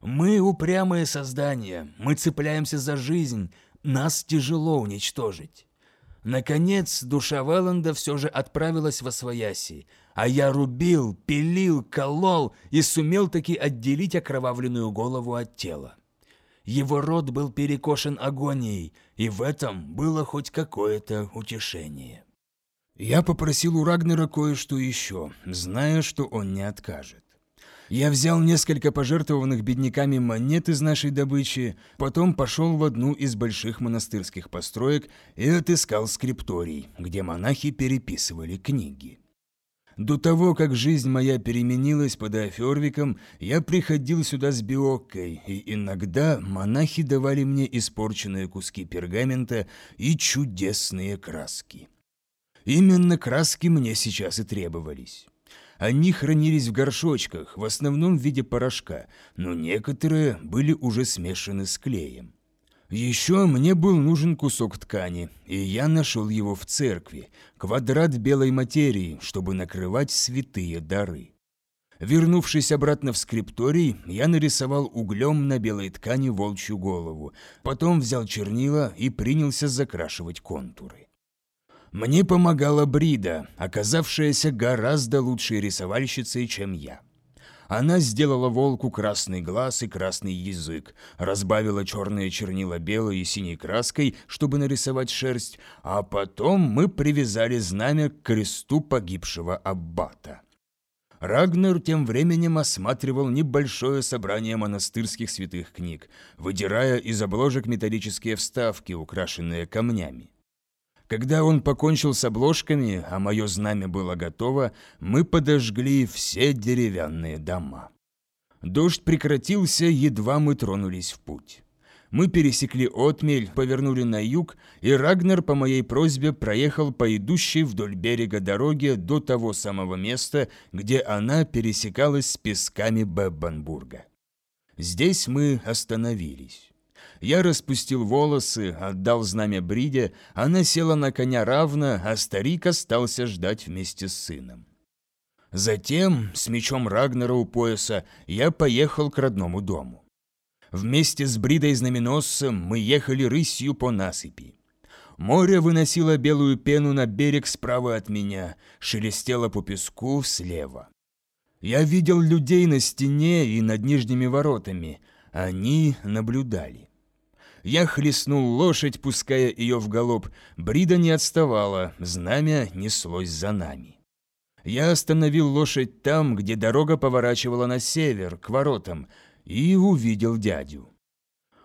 Мы упрямые создания, мы цепляемся за жизнь, нас тяжело уничтожить. Наконец, душа Велланда все же отправилась во свояси, а я рубил, пилил, колол и сумел таки отделить окровавленную голову от тела. Его рот был перекошен агонией, и в этом было хоть какое-то утешение. Я попросил у Рагнера кое-что еще, зная, что он не откажет. Я взял несколько пожертвованных бедняками монет из нашей добычи, потом пошел в одну из больших монастырских построек и отыскал скрипторий, где монахи переписывали книги. До того, как жизнь моя переменилась под Афервиком, я приходил сюда с биоккой, и иногда монахи давали мне испорченные куски пергамента и чудесные краски. Именно краски мне сейчас и требовались. Они хранились в горшочках, в основном в виде порошка, но некоторые были уже смешаны с клеем. Еще мне был нужен кусок ткани, и я нашел его в церкви, квадрат белой материи, чтобы накрывать святые дары. Вернувшись обратно в скрипторий, я нарисовал углем на белой ткани волчью голову, потом взял чернила и принялся закрашивать контуры. Мне помогала Брида, оказавшаяся гораздо лучшей рисовальщицей, чем я. Она сделала волку красный глаз и красный язык, разбавила черные чернила белой и синей краской, чтобы нарисовать шерсть, а потом мы привязали знамя к кресту погибшего аббата. Рагнер тем временем осматривал небольшое собрание монастырских святых книг, выдирая из обложек металлические вставки, украшенные камнями. Когда он покончил с обложками, а мое знамя было готово, мы подожгли все деревянные дома. Дождь прекратился, едва мы тронулись в путь. Мы пересекли отмель, повернули на юг, и Рагнер по моей просьбе проехал по идущей вдоль берега дороге до того самого места, где она пересекалась с песками Беббанбурга. Здесь мы остановились. Я распустил волосы, отдал знамя Бриде, она села на коня равно, а старик остался ждать вместе с сыном. Затем, с мечом Рагнера у пояса, я поехал к родному дому. Вместе с Бридой-знаменосцем мы ехали рысью по насыпи. Море выносило белую пену на берег справа от меня, шелестело по песку слева. Я видел людей на стене и над нижними воротами. Они наблюдали. Я хлестнул лошадь, пуская ее в галоп. Брида не отставала, знамя неслось за нами. Я остановил лошадь там, где дорога поворачивала на север, к воротам, и увидел дядю.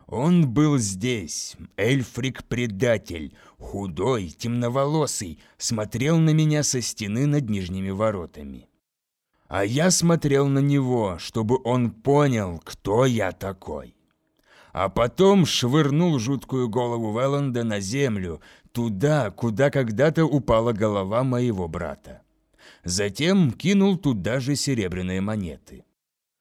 Он был здесь, эльфрик-предатель, худой, темноволосый, смотрел на меня со стены над нижними воротами. А я смотрел на него, чтобы он понял, кто я такой а потом швырнул жуткую голову Велланда на землю, туда, куда когда-то упала голова моего брата. Затем кинул туда же серебряные монеты.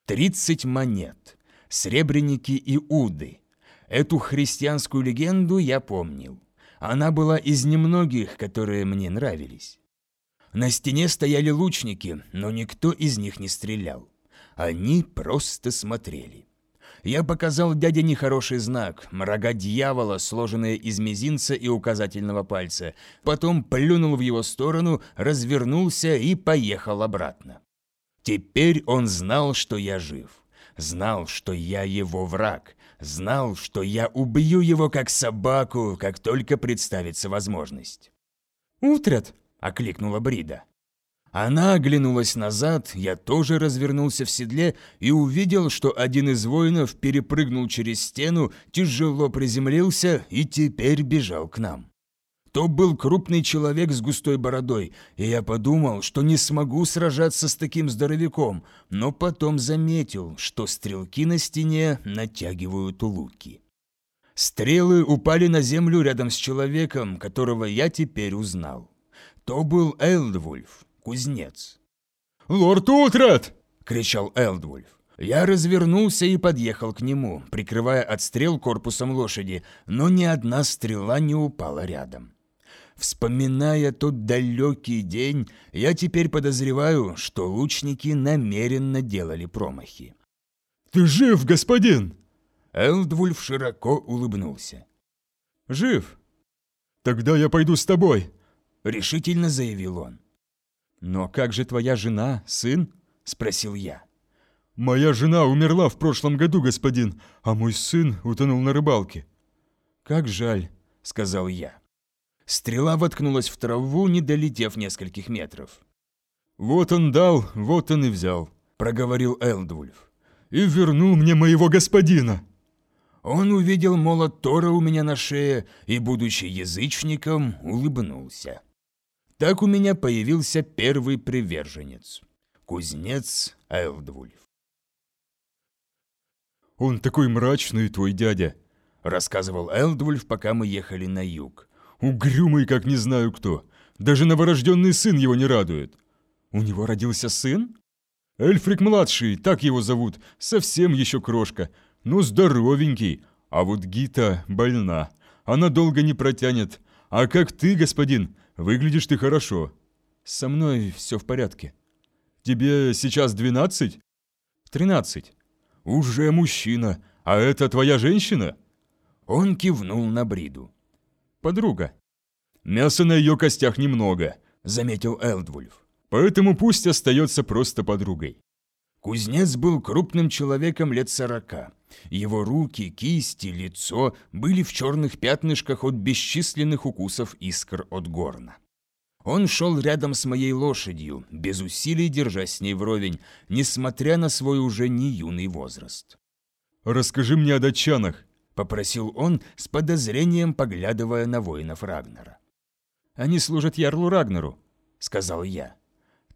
Тридцать монет. Сребреники и уды. Эту христианскую легенду я помнил. Она была из немногих, которые мне нравились. На стене стояли лучники, но никто из них не стрелял. Они просто смотрели. Я показал дяде нехороший знак, рога дьявола, сложенные из мизинца и указательного пальца, потом плюнул в его сторону, развернулся и поехал обратно. Теперь он знал, что я жив, знал, что я его враг, знал, что я убью его как собаку, как только представится возможность. «Утрят!» – окликнула Брида. Она оглянулась назад, я тоже развернулся в седле и увидел, что один из воинов перепрыгнул через стену, тяжело приземлился и теперь бежал к нам. То был крупный человек с густой бородой, и я подумал, что не смогу сражаться с таким здоровяком, но потом заметил, что стрелки на стене натягивают луки. Стрелы упали на землю рядом с человеком, которого я теперь узнал. То был Элдвульф, кузнец. «Лорд Утрат!» – кричал Элдвульф. Я развернулся и подъехал к нему, прикрывая отстрел корпусом лошади, но ни одна стрела не упала рядом. Вспоминая тот далекий день, я теперь подозреваю, что лучники намеренно делали промахи. «Ты жив, господин?» Элдвульф широко улыбнулся. «Жив? Тогда я пойду с тобой», — решительно заявил он. «Но как же твоя жена, сын?» – спросил я. «Моя жена умерла в прошлом году, господин, а мой сын утонул на рыбалке». «Как жаль», – сказал я. Стрела воткнулась в траву, не долетев нескольких метров. «Вот он дал, вот он и взял», – проговорил Элдвульф. «И вернул мне моего господина». Он увидел молот Тора у меня на шее и, будучи язычником, улыбнулся. Так у меня появился первый приверженец. Кузнец Элдвульф. «Он такой мрачный, твой дядя», — рассказывал Элдвульф, пока мы ехали на юг. «Угрюмый, как не знаю кто. Даже новорожденный сын его не радует». «У него родился сын?» «Эльфрик-младший, так его зовут, совсем еще крошка, но здоровенький. А вот Гита больна. Она долго не протянет. А как ты, господин, Выглядишь ты хорошо. Со мной все в порядке. Тебе сейчас двенадцать? Тринадцать. Уже мужчина. А это твоя женщина? Он кивнул на Бриду. Подруга. Мяса на ее костях немного, заметил Элдвульф. Поэтому пусть остается просто подругой. Кузнец был крупным человеком лет сорока. Его руки, кисти, лицо были в черных пятнышках от бесчисленных укусов искр от горна. Он шел рядом с моей лошадью, без усилий держась с ней вровень, несмотря на свой уже не юный возраст. «Расскажи мне о датчанах», — попросил он, с подозрением поглядывая на воинов Рагнара. «Они служат Ярлу Рагнару», — сказал я.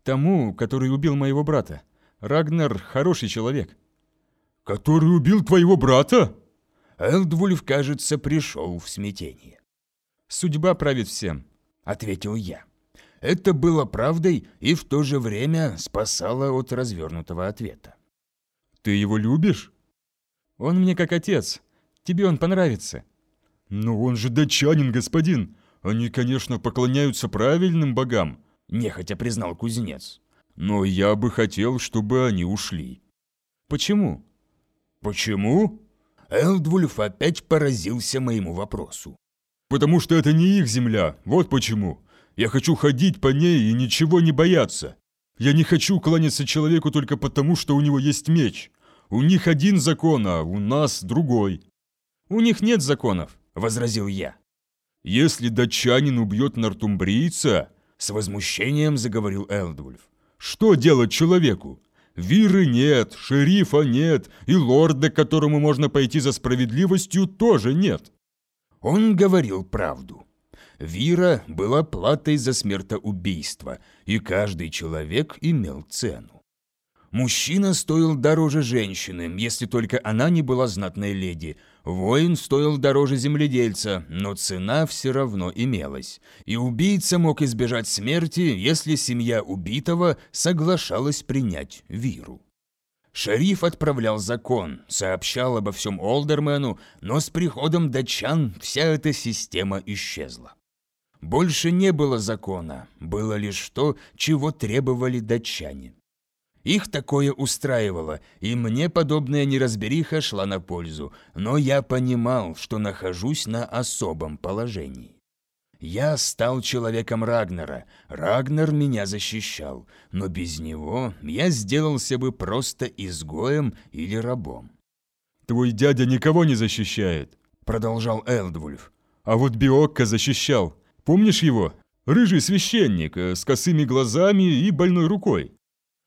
«Тому, который убил моего брата. Рагнар хороший человек». «Который убил твоего брата?» Элдвульф, кажется, пришел в смятение. «Судьба правит всем», — ответил я. Это было правдой и в то же время спасало от развернутого ответа. «Ты его любишь?» «Он мне как отец. Тебе он понравится». «Но он же датчанин, господин. Они, конечно, поклоняются правильным богам», — нехотя признал кузнец. «Но я бы хотел, чтобы они ушли». «Почему?» «Почему?» Элдвульф опять поразился моему вопросу. «Потому что это не их земля, вот почему. Я хочу ходить по ней и ничего не бояться. Я не хочу кланяться человеку только потому, что у него есть меч. У них один закон, а у нас другой». «У них нет законов», — возразил я. «Если датчанин убьет нортумбрийца...» — с возмущением заговорил Элдвульф. «Что делать человеку? Виры нет, шерифа нет, и лорда, к которому можно пойти за справедливостью, тоже нет. Он говорил правду. Вира была платой за смертоубийство, и каждый человек имел цену. Мужчина стоил дороже женщины, если только она не была знатной леди. Воин стоил дороже земледельца, но цена все равно имелась. И убийца мог избежать смерти, если семья убитого соглашалась принять виру. Шериф отправлял закон, сообщал обо всем Олдермену, но с приходом датчан вся эта система исчезла. Больше не было закона, было лишь то, чего требовали датчане. Их такое устраивало, и мне подобная неразбериха шла на пользу, но я понимал, что нахожусь на особом положении. Я стал человеком Рагнера, Рагнер меня защищал, но без него я сделался бы просто изгоем или рабом. «Твой дядя никого не защищает», — продолжал Элдвульф. «А вот Биокка защищал. Помнишь его? Рыжий священник э, с косыми глазами и больной рукой».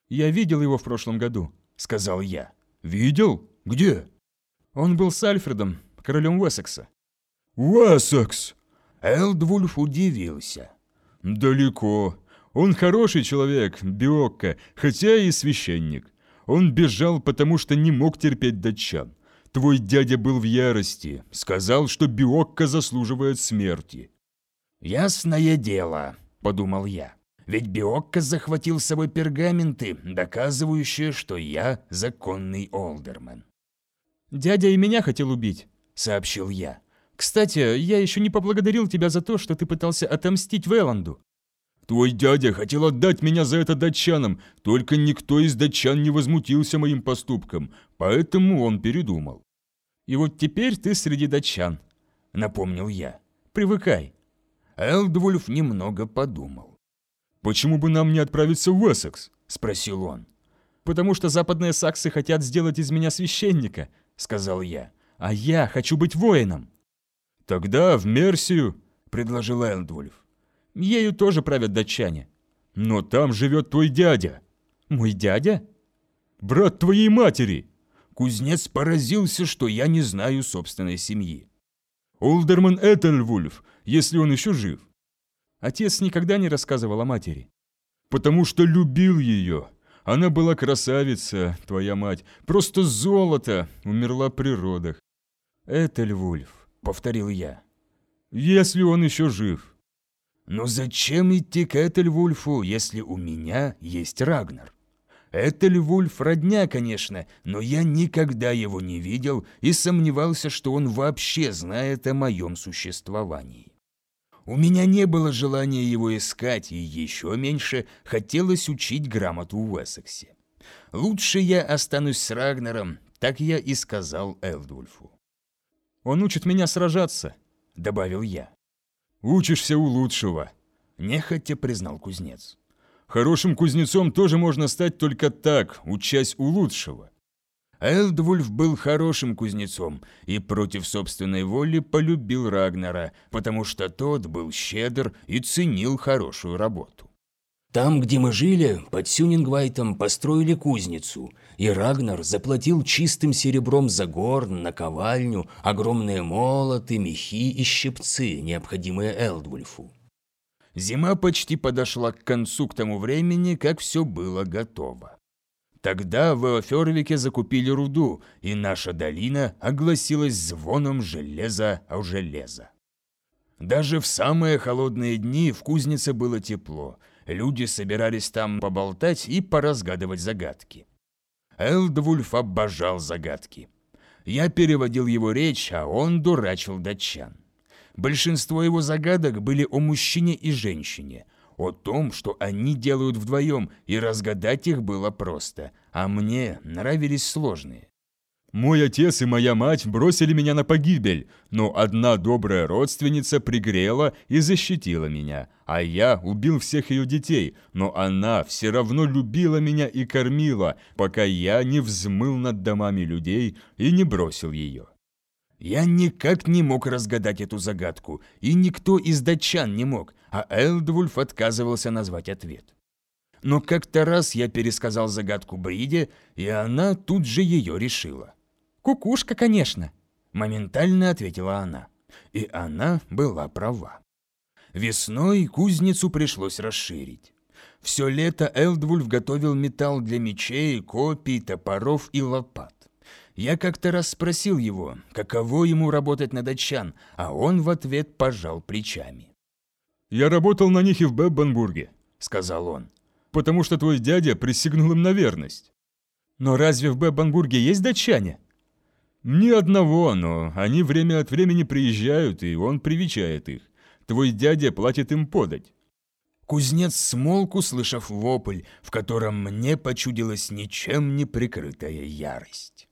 «Я видел его в прошлом году», — сказал я. «Видел? Где?» «Он был с Альфредом, королем Уэссекса». «Уэссекс!» Элдвульф удивился. «Далеко. Он хороший человек, Биокка, хотя и священник. Он бежал, потому что не мог терпеть датчан. Твой дядя был в ярости, сказал, что Биокка заслуживает смерти». «Ясное дело», — подумал я. «Ведь Биокка захватил с собой пергаменты, доказывающие, что я законный олдермен». «Дядя и меня хотел убить», — сообщил я. Кстати, я еще не поблагодарил тебя за то, что ты пытался отомстить Веланду. Твой дядя хотел отдать меня за это датчанам, только никто из датчан не возмутился моим поступком, поэтому он передумал. И вот теперь ты среди датчан, напомнил я. Привыкай. Элдвульф немного подумал. «Почему бы нам не отправиться в Уэссекс?» – спросил он. «Потому что западные саксы хотят сделать из меня священника», – сказал я. «А я хочу быть воином». «Тогда в Мерсию», — предложил Элдвульф. «Ею тоже правят датчане». «Но там живет твой дядя». «Мой дядя?» «Брат твоей матери». Кузнец поразился, что я не знаю собственной семьи. «Олдерман Этельвульф, если он еще жив». Отец никогда не рассказывал о матери. «Потому что любил ее. Она была красавица, твоя мать, просто золото, умерла при родах». «Этельвульф, повторил я. «Если он еще жив». «Но зачем идти к Этельвульфу, если у меня есть Рагнар? Этельвульф родня, конечно, но я никогда его не видел и сомневался, что он вообще знает о моем существовании. У меня не было желания его искать, и еще меньше хотелось учить грамоту в Уэссексе. Лучше я останусь с Рагнаром, так я и сказал Элдвульфу. Он учит меня сражаться», — добавил я. «Учишься у лучшего», — нехотя признал кузнец. «Хорошим кузнецом тоже можно стать только так, учась у лучшего». Элдвульф был хорошим кузнецом и против собственной воли полюбил Рагнара, потому что тот был щедр и ценил хорошую работу. Там, где мы жили, под Сюнингвайтом построили кузницу, и Рагнар заплатил чистым серебром за горн, наковальню, огромные молоты, мехи и щипцы, необходимые Элдвульфу. Зима почти подошла к концу к тому времени, как все было готово. Тогда в Эофервике закупили руду, и наша долина огласилась звоном железа о железо. Даже в самые холодные дни в кузнице было тепло – Люди собирались там поболтать и поразгадывать загадки. Элдвульф обожал загадки. Я переводил его речь, а он дурачил датчан. Большинство его загадок были о мужчине и женщине, о том, что они делают вдвоем, и разгадать их было просто, а мне нравились сложные. Мой отец и моя мать бросили меня на погибель, но одна добрая родственница пригрела и защитила меня, а я убил всех ее детей, но она все равно любила меня и кормила, пока я не взмыл над домами людей и не бросил ее. Я никак не мог разгадать эту загадку, и никто из датчан не мог, а Элдвульф отказывался назвать ответ. Но как-то раз я пересказал загадку Бриде, и она тут же ее решила. «Кукушка, конечно», – моментально ответила она. И она была права. Весной кузницу пришлось расширить. Все лето Элдвульф готовил металл для мечей, копий, топоров и лопат. Я как-то раз спросил его, каково ему работать на датчан, а он в ответ пожал плечами. «Я работал на них и в Беббенбурге», — сказал он, «потому что твой дядя присягнул им на верность». «Но разве в Беббенбурге есть датчане?» «Ни одного, но они время от времени приезжают, и он привечает их. Твой дядя платит им подать». Кузнец смолк, услышав вопль, в котором мне почудилась ничем не прикрытая ярость.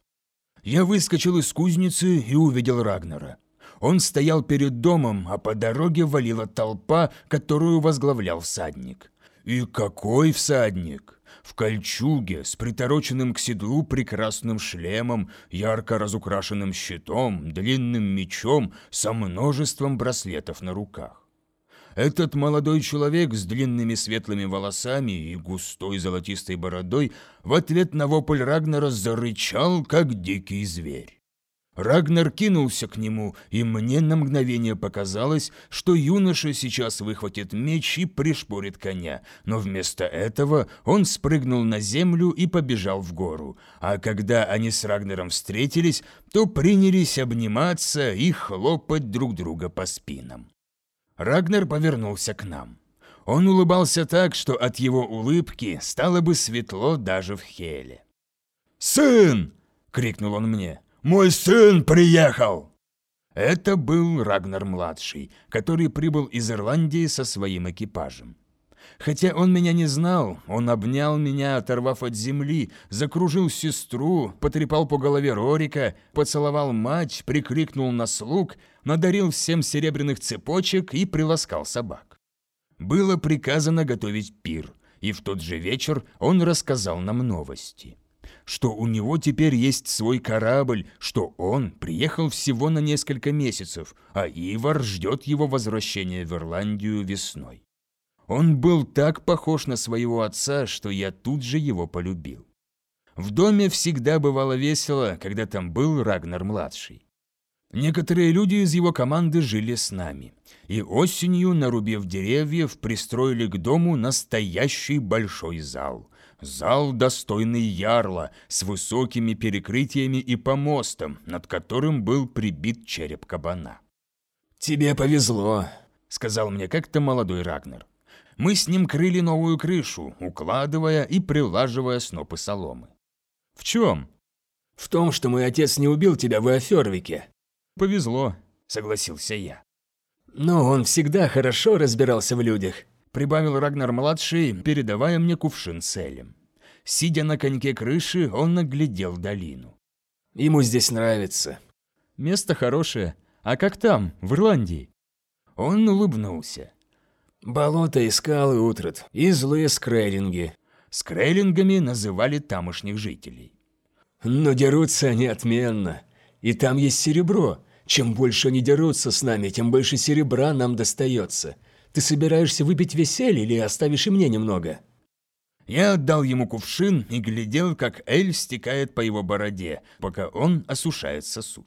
Я выскочил из кузницы и увидел Рагнера. Он стоял перед домом, а по дороге валила толпа, которую возглавлял всадник. И какой всадник! В кольчуге, с притороченным к седлу прекрасным шлемом, ярко разукрашенным щитом, длинным мечом, со множеством браслетов на руках. Этот молодой человек с длинными светлыми волосами и густой золотистой бородой в ответ на вопль Рагнера зарычал, как дикий зверь. Рагнар кинулся к нему, и мне на мгновение показалось, что юноша сейчас выхватит меч и пришпорит коня, но вместо этого он спрыгнул на землю и побежал в гору, а когда они с Рагнером встретились, то принялись обниматься и хлопать друг друга по спинам. Рагнер повернулся к нам. Он улыбался так, что от его улыбки стало бы светло даже в Хеле. «Сын!» — крикнул он мне. «Мой сын приехал!» Это был Рагнар-младший, который прибыл из Ирландии со своим экипажем. Хотя он меня не знал, он обнял меня, оторвав от земли, закружил сестру, потрепал по голове Рорика, поцеловал мать, прикрикнул на слуг, надарил всем серебряных цепочек и приласкал собак. Было приказано готовить пир, и в тот же вечер он рассказал нам новости. Что у него теперь есть свой корабль, что он приехал всего на несколько месяцев, а Ивар ждет его возвращения в Ирландию весной. Он был так похож на своего отца, что я тут же его полюбил. В доме всегда бывало весело, когда там был Рагнар-младший. Некоторые люди из его команды жили с нами, и осенью, нарубив деревьев, пристроили к дому настоящий большой зал. Зал, достойный ярла, с высокими перекрытиями и помостом, над которым был прибит череп кабана. «Тебе повезло», — сказал мне как-то молодой Рагнар мы с ним крыли новую крышу, укладывая и прилаживая снопы соломы. «В чем?» «В том, что мой отец не убил тебя в Эофервике». «Повезло», — согласился я. «Но он всегда хорошо разбирался в людях», — прибавил Рагнар-младший, передавая мне кувшин с элем. Сидя на коньке крыши, он наглядел долину. «Ему здесь нравится». «Место хорошее. А как там, в Ирландии?» Он улыбнулся. Болото и скалы утрат, и злые скрейлинги. Скрейлингами называли тамошних жителей. Но дерутся они отменно. И там есть серебро. Чем больше они дерутся с нами, тем больше серебра нам достается. Ты собираешься выпить веселье или оставишь и мне немного?» Я отдал ему кувшин и глядел, как Эль стекает по его бороде, пока он осушает сосуд.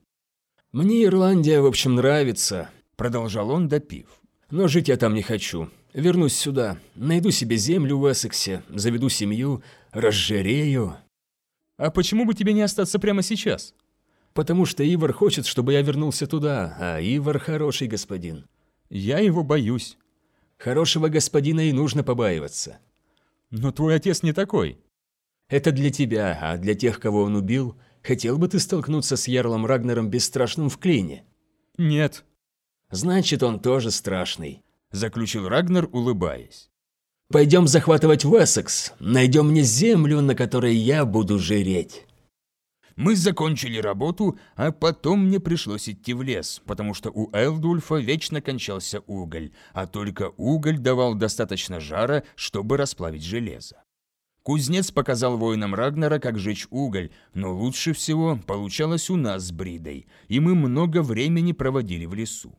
«Мне Ирландия, в общем, нравится», — продолжал он, допив. Но жить я там не хочу. Вернусь сюда, найду себе землю в Эссексе, заведу семью, разжирею. А почему бы тебе не остаться прямо сейчас? Потому что Ивар хочет, чтобы я вернулся туда, а Ивар хороший господин. Я его боюсь. Хорошего господина и нужно побаиваться. Но твой отец не такой. Это для тебя, а для тех, кого он убил, хотел бы ты столкнуться с Ярлом Рагнером бесстрашным в клине? Нет. Значит, он тоже страшный», – заключил Рагнар, улыбаясь. «Пойдем захватывать Уэссекс, найдем мне землю, на которой я буду жиреть». Мы закончили работу, а потом мне пришлось идти в лес, потому что у Элдульфа вечно кончался уголь, а только уголь давал достаточно жара, чтобы расплавить железо. Кузнец показал воинам Рагнара, как жечь уголь, но лучше всего получалось у нас с Бридой, и мы много времени проводили в лесу.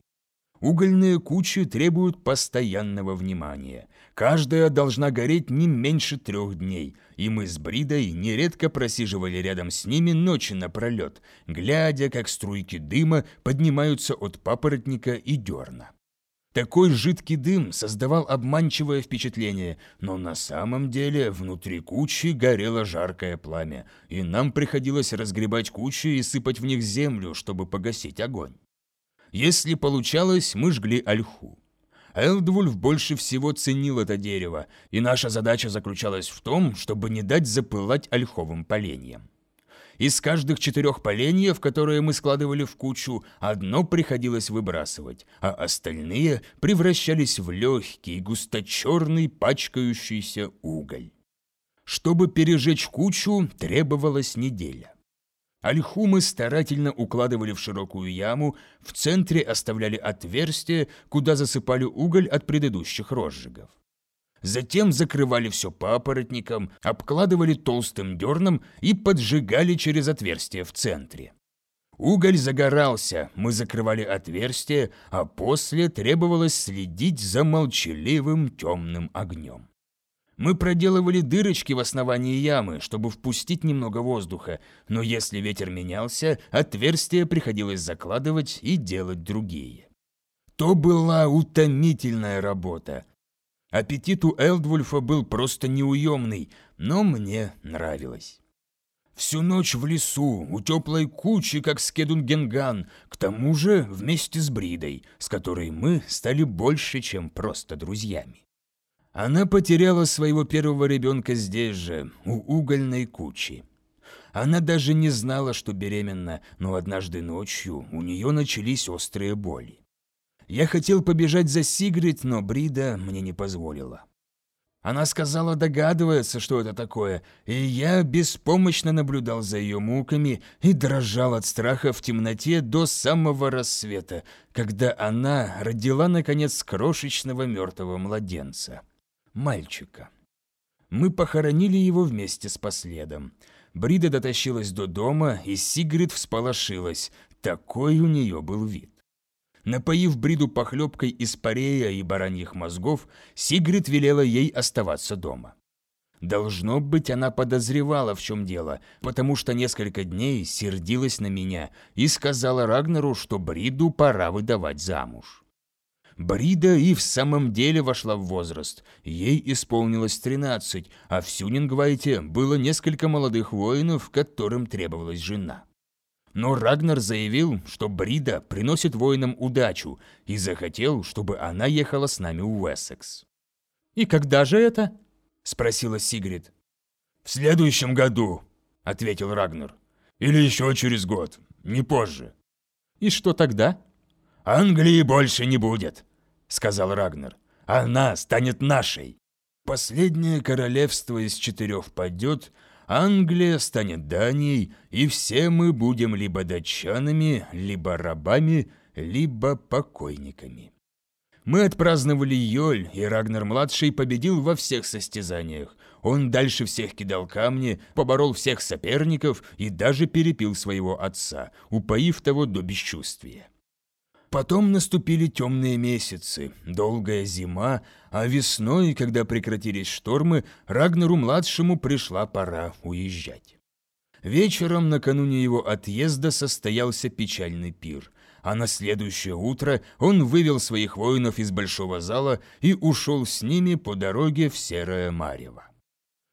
Угольные кучи требуют постоянного внимания. Каждая должна гореть не меньше трех дней, и мы с Бридой нередко просиживали рядом с ними ночи напролет, глядя, как струйки дыма поднимаются от папоротника и дерна. Такой жидкий дым создавал обманчивое впечатление, но на самом деле внутри кучи горело жаркое пламя, и нам приходилось разгребать кучи и сыпать в них землю, чтобы погасить огонь. Если получалось, мы жгли ольху. Элдвульф больше всего ценил это дерево, и наша задача заключалась в том, чтобы не дать запылать ольховым поленьям. Из каждых четырех поленьев, которые мы складывали в кучу, одно приходилось выбрасывать, а остальные превращались в легкий, густочерный, пачкающийся уголь. Чтобы пережечь кучу, требовалась неделя. Ольху мы старательно укладывали в широкую яму, в центре оставляли отверстие, куда засыпали уголь от предыдущих розжигов. Затем закрывали все папоротником, обкладывали толстым дерном и поджигали через отверстие в центре. Уголь загорался, мы закрывали отверстие, а после требовалось следить за молчаливым темным огнем. Мы проделывали дырочки в основании ямы, чтобы впустить немного воздуха, но если ветер менялся, отверстия приходилось закладывать и делать другие. То была утомительная работа. Аппетит у Элдвульфа был просто неуемный, но мне нравилось. Всю ночь в лесу, у теплой кучи, как Скедунгенган, к тому же вместе с Бридой, с которой мы стали больше, чем просто друзьями. Она потеряла своего первого ребенка здесь же, у угольной кучи. Она даже не знала, что беременна, но однажды ночью у нее начались острые боли. Я хотел побежать за Сигрид, но Брида мне не позволила. Она сказала, догадывается, что это такое, и я беспомощно наблюдал за ее муками и дрожал от страха в темноте до самого рассвета, когда она родила, наконец, крошечного мертвого младенца мальчика. Мы похоронили его вместе с последом. Брида дотащилась до дома, и Сигрид всполошилась. Такой у нее был вид. Напоив Бриду похлебкой из парея и бараньих мозгов, Сигрид велела ей оставаться дома. Должно быть, она подозревала, в чем дело, потому что несколько дней сердилась на меня и сказала Рагнару, что Бриду пора выдавать замуж. Брида и в самом деле вошла в возраст. Ей исполнилось 13, а в Сюнингвайте было несколько молодых воинов, которым требовалась жена. Но Рагнар заявил, что Брида приносит воинам удачу и захотел, чтобы она ехала с нами в Уэссекс. «И когда же это?» – спросила Сигрид. «В следующем году», – ответил Рагнар. «Или еще через год, не позже». «И что тогда?» «Англии больше не будет», — сказал Рагнар. «Она станет нашей. Последнее королевство из четырех падет, Англия станет Данией, и все мы будем либо датчанами, либо рабами, либо покойниками». Мы отпраздновали Йоль, и Рагнар-младший победил во всех состязаниях. Он дальше всех кидал камни, поборол всех соперников и даже перепил своего отца, упоив того до бесчувствия. Потом наступили темные месяцы, долгая зима, а весной, когда прекратились штормы, Рагнару-младшему пришла пора уезжать. Вечером накануне его отъезда состоялся печальный пир, а на следующее утро он вывел своих воинов из большого зала и ушел с ними по дороге в Серое Марево.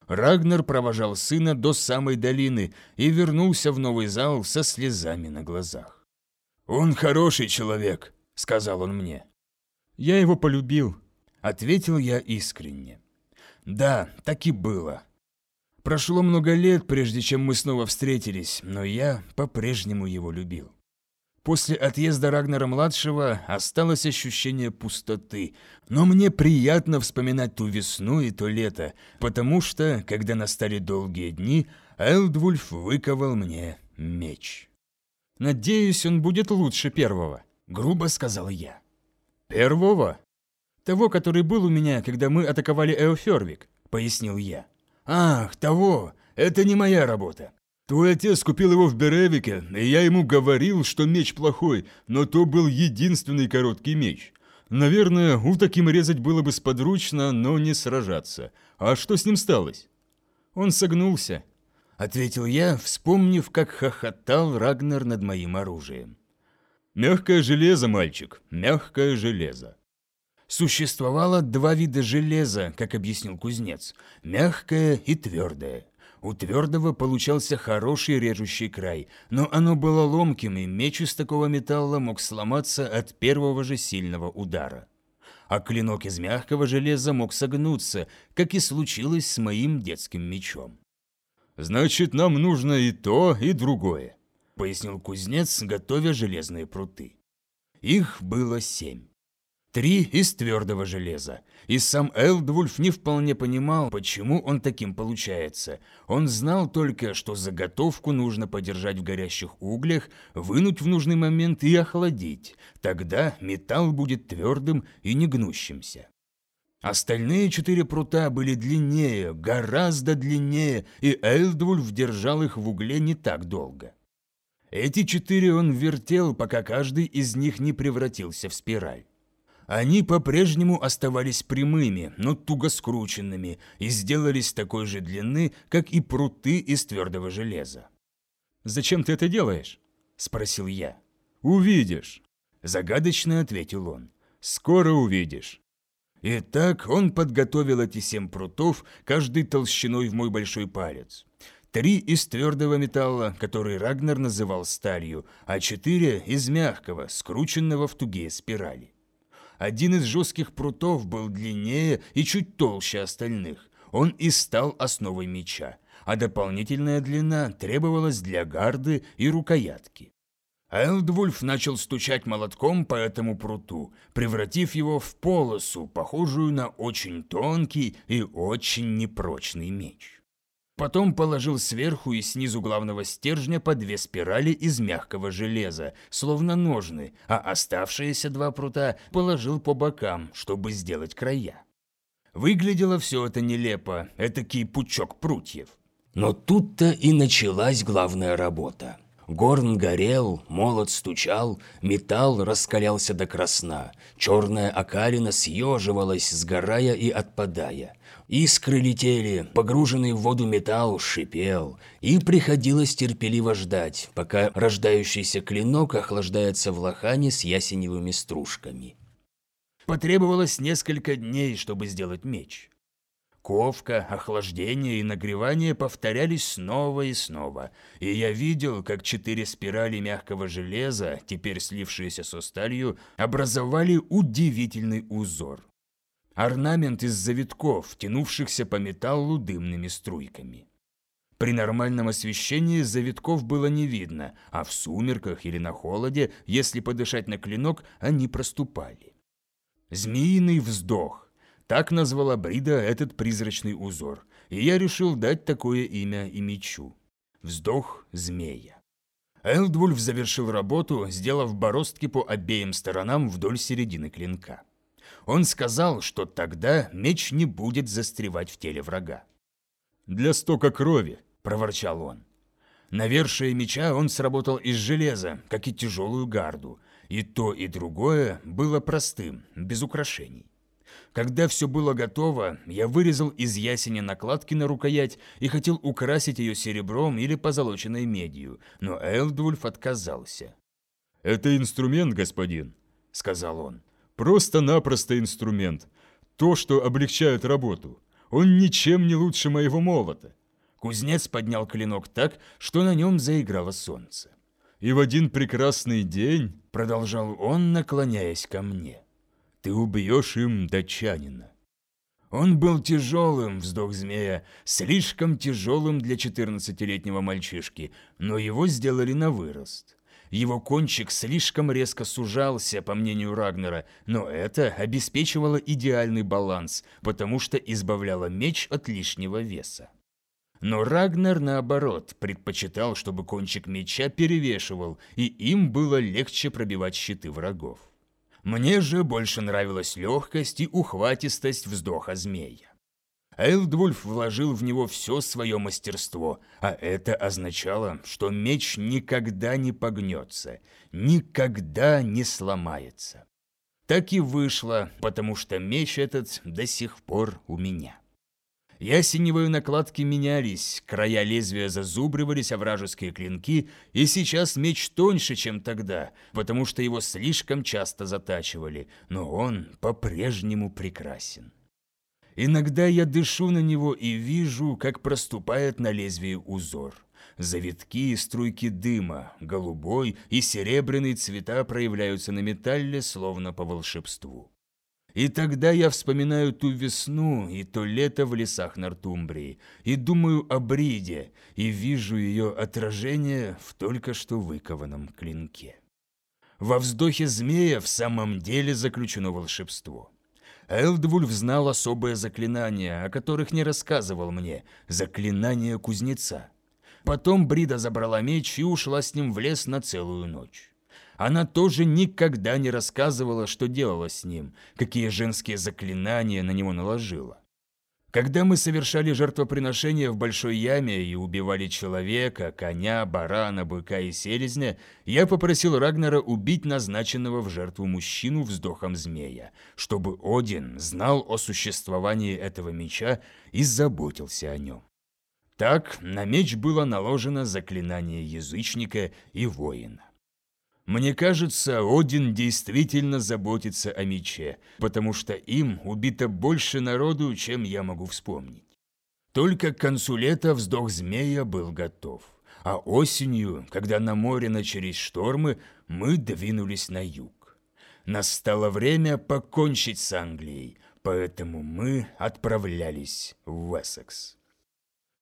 Рагнар провожал сына до самой долины и вернулся в новый зал со слезами на глазах. «Он хороший человек», — сказал он мне. «Я его полюбил», — ответил я искренне. «Да, так и было. Прошло много лет, прежде чем мы снова встретились, но я по-прежнему его любил. После отъезда Рагнара-младшего осталось ощущение пустоты, но мне приятно вспоминать ту весну и то лето, потому что, когда настали долгие дни, Элдвульф выковал мне меч». Надеюсь, он будет лучше первого», — грубо сказал я. «Первого?» «Того, который был у меня, когда мы атаковали Эофервик», — пояснил я. «Ах, того! Это не моя работа. Твой отец купил его в Беревике, и я ему говорил, что меч плохой, но то был единственный короткий меч. Наверное, у таким резать было бы сподручно, но не сражаться. А что с ним сталось?» «Он согнулся», — ответил я, вспомнив, как хохотал Рагнар над моим оружием. «Мягкое железо, мальчик, мягкое железо». Существовало два вида железа, как объяснил кузнец, мягкое и твердое. У твердого получался хороший режущий край, но оно было ломким, и меч из такого металла мог сломаться от первого же сильного удара. А клинок из мягкого железа мог согнуться, как и случилось с моим детским мечом. «Значит, нам нужно и то, и другое», — пояснил кузнец, готовя железные пруты. Их было семь. Три из твердого железа. И сам Элдвульф не вполне понимал, почему он таким получается. Он знал только, что заготовку нужно подержать в горящих углях, вынуть в нужный момент и охладить. Тогда металл будет твердым и не гнущимся. Остальные четыре прута были длиннее, гораздо длиннее, и Элдвульф держал их в угле не так долго. Эти четыре он вертел, пока каждый из них не превратился в спираль. Они по-прежнему оставались прямыми, но туго скрученными и сделались такой же длины, как и пруты из твердого железа. «Зачем ты это делаешь?» – спросил я. «Увидишь», – загадочно ответил он. «Скоро увидишь». Итак, он подготовил эти семь прутов, каждый толщиной в мой большой палец. Три из твердого металла, который Рагнар называл сталью, а четыре из мягкого, скрученного в тугие спирали. Один из жестких прутов был длиннее и чуть толще остальных. Он и стал основой меча, а дополнительная длина требовалась для гарды и рукоятки. Элдвульф начал стучать молотком по этому пруту, превратив его в полосу, похожую на очень тонкий и очень непрочный меч. Потом положил сверху и снизу главного стержня по две спирали из мягкого железа, словно ножны, а оставшиеся два прута положил по бокам, чтобы сделать края. Выглядело все это нелепо, этакий пучок прутьев. Но тут-то и началась главная работа. Горн горел, молот стучал, металл раскалялся до красна, черная окалина съеживалась, сгорая и отпадая. Искры летели, погруженный в воду металл шипел, и приходилось терпеливо ждать, пока рождающийся клинок охлаждается в лохане с ясеневыми стружками. Потребовалось несколько дней, чтобы сделать меч. Ковка, охлаждение и нагревание повторялись снова и снова, и я видел, как четыре спирали мягкого железа, теперь слившиеся со сталью, образовали удивительный узор. Орнамент из завитков, тянувшихся по металлу дымными струйками. При нормальном освещении завитков было не видно, а в сумерках или на холоде, если подышать на клинок, они проступали. Змеиный вздох, так назвала Брида этот призрачный узор, и я решил дать такое имя и мечу. Вздох змея. Элдвульф завершил работу, сделав бороздки по обеим сторонам вдоль середины клинка. Он сказал, что тогда меч не будет застревать в теле врага. «Для стока крови», – проворчал он. Навершие меча он сработал из железа, как и тяжелую гарду, и то и другое было простым, без украшений. Когда все было готово, я вырезал из ясеня накладки на рукоять и хотел украсить ее серебром или позолоченной медью, но Элдвульф отказался. «Это инструмент, господин», — сказал он. «Просто-напросто инструмент. То, что облегчает работу. Он ничем не лучше моего молота». Кузнец поднял клинок так, что на нем заиграло солнце. «И в один прекрасный день», — продолжал он, наклоняясь ко мне, ты убьешь им датчанина. Он был тяжелым, вздох змея, слишком тяжелым для четырнадцатилетнего мальчишки, но его сделали на вырост. Его кончик слишком резко сужался, по мнению Рагнера, но это обеспечивало идеальный баланс, потому что избавляло меч от лишнего веса. Но Рагнер, наоборот, предпочитал, чтобы кончик меча перевешивал, и им было легче пробивать щиты врагов. Мне же больше нравилась легкость и ухватистость вздоха змея. Элдвульф вложил в него все свое мастерство, а это означало, что меч никогда не погнется, никогда не сломается. Так и вышло, потому что меч этот до сих пор у меня. Ясеневые накладки менялись, края лезвия зазубривались о вражеские клинки, и сейчас меч тоньше, чем тогда, потому что его слишком часто затачивали, но он по-прежнему прекрасен. Иногда я дышу на него и вижу, как проступает на лезвии узор. Завитки и струйки дыма, голубой и серебряный цвета проявляются на металле, словно по волшебству. И тогда я вспоминаю ту весну и то лето в лесах Нортумбрии, и думаю о Бриде, и вижу ее отражение в только что выкованном клинке. Во вздохе змея в самом деле заключено волшебство. Элдвульф знал особые заклинания, о которых не рассказывал мне, заклинания кузнеца. Потом Брида забрала меч и ушла с ним в лес на целую ночь. Она тоже никогда не рассказывала, что делала с ним, какие женские заклинания на него наложила. Когда мы совершали жертвоприношение в большой яме и убивали человека, коня, барана, быка и селезня, я попросил Рагнара убить назначенного в жертву мужчину вздохом змея, чтобы Один знал о существовании этого меча и заботился о нем. Так на меч было наложено заклинание язычника и воина. Мне кажется, Один действительно заботится о мече, потому что им убито больше народу, чем я могу вспомнить. Только к концу лета вздох змея был готов. А осенью, когда на море начались штормы, мы двинулись на юг. Настало время покончить с Англией, поэтому мы отправлялись в Уэссекс.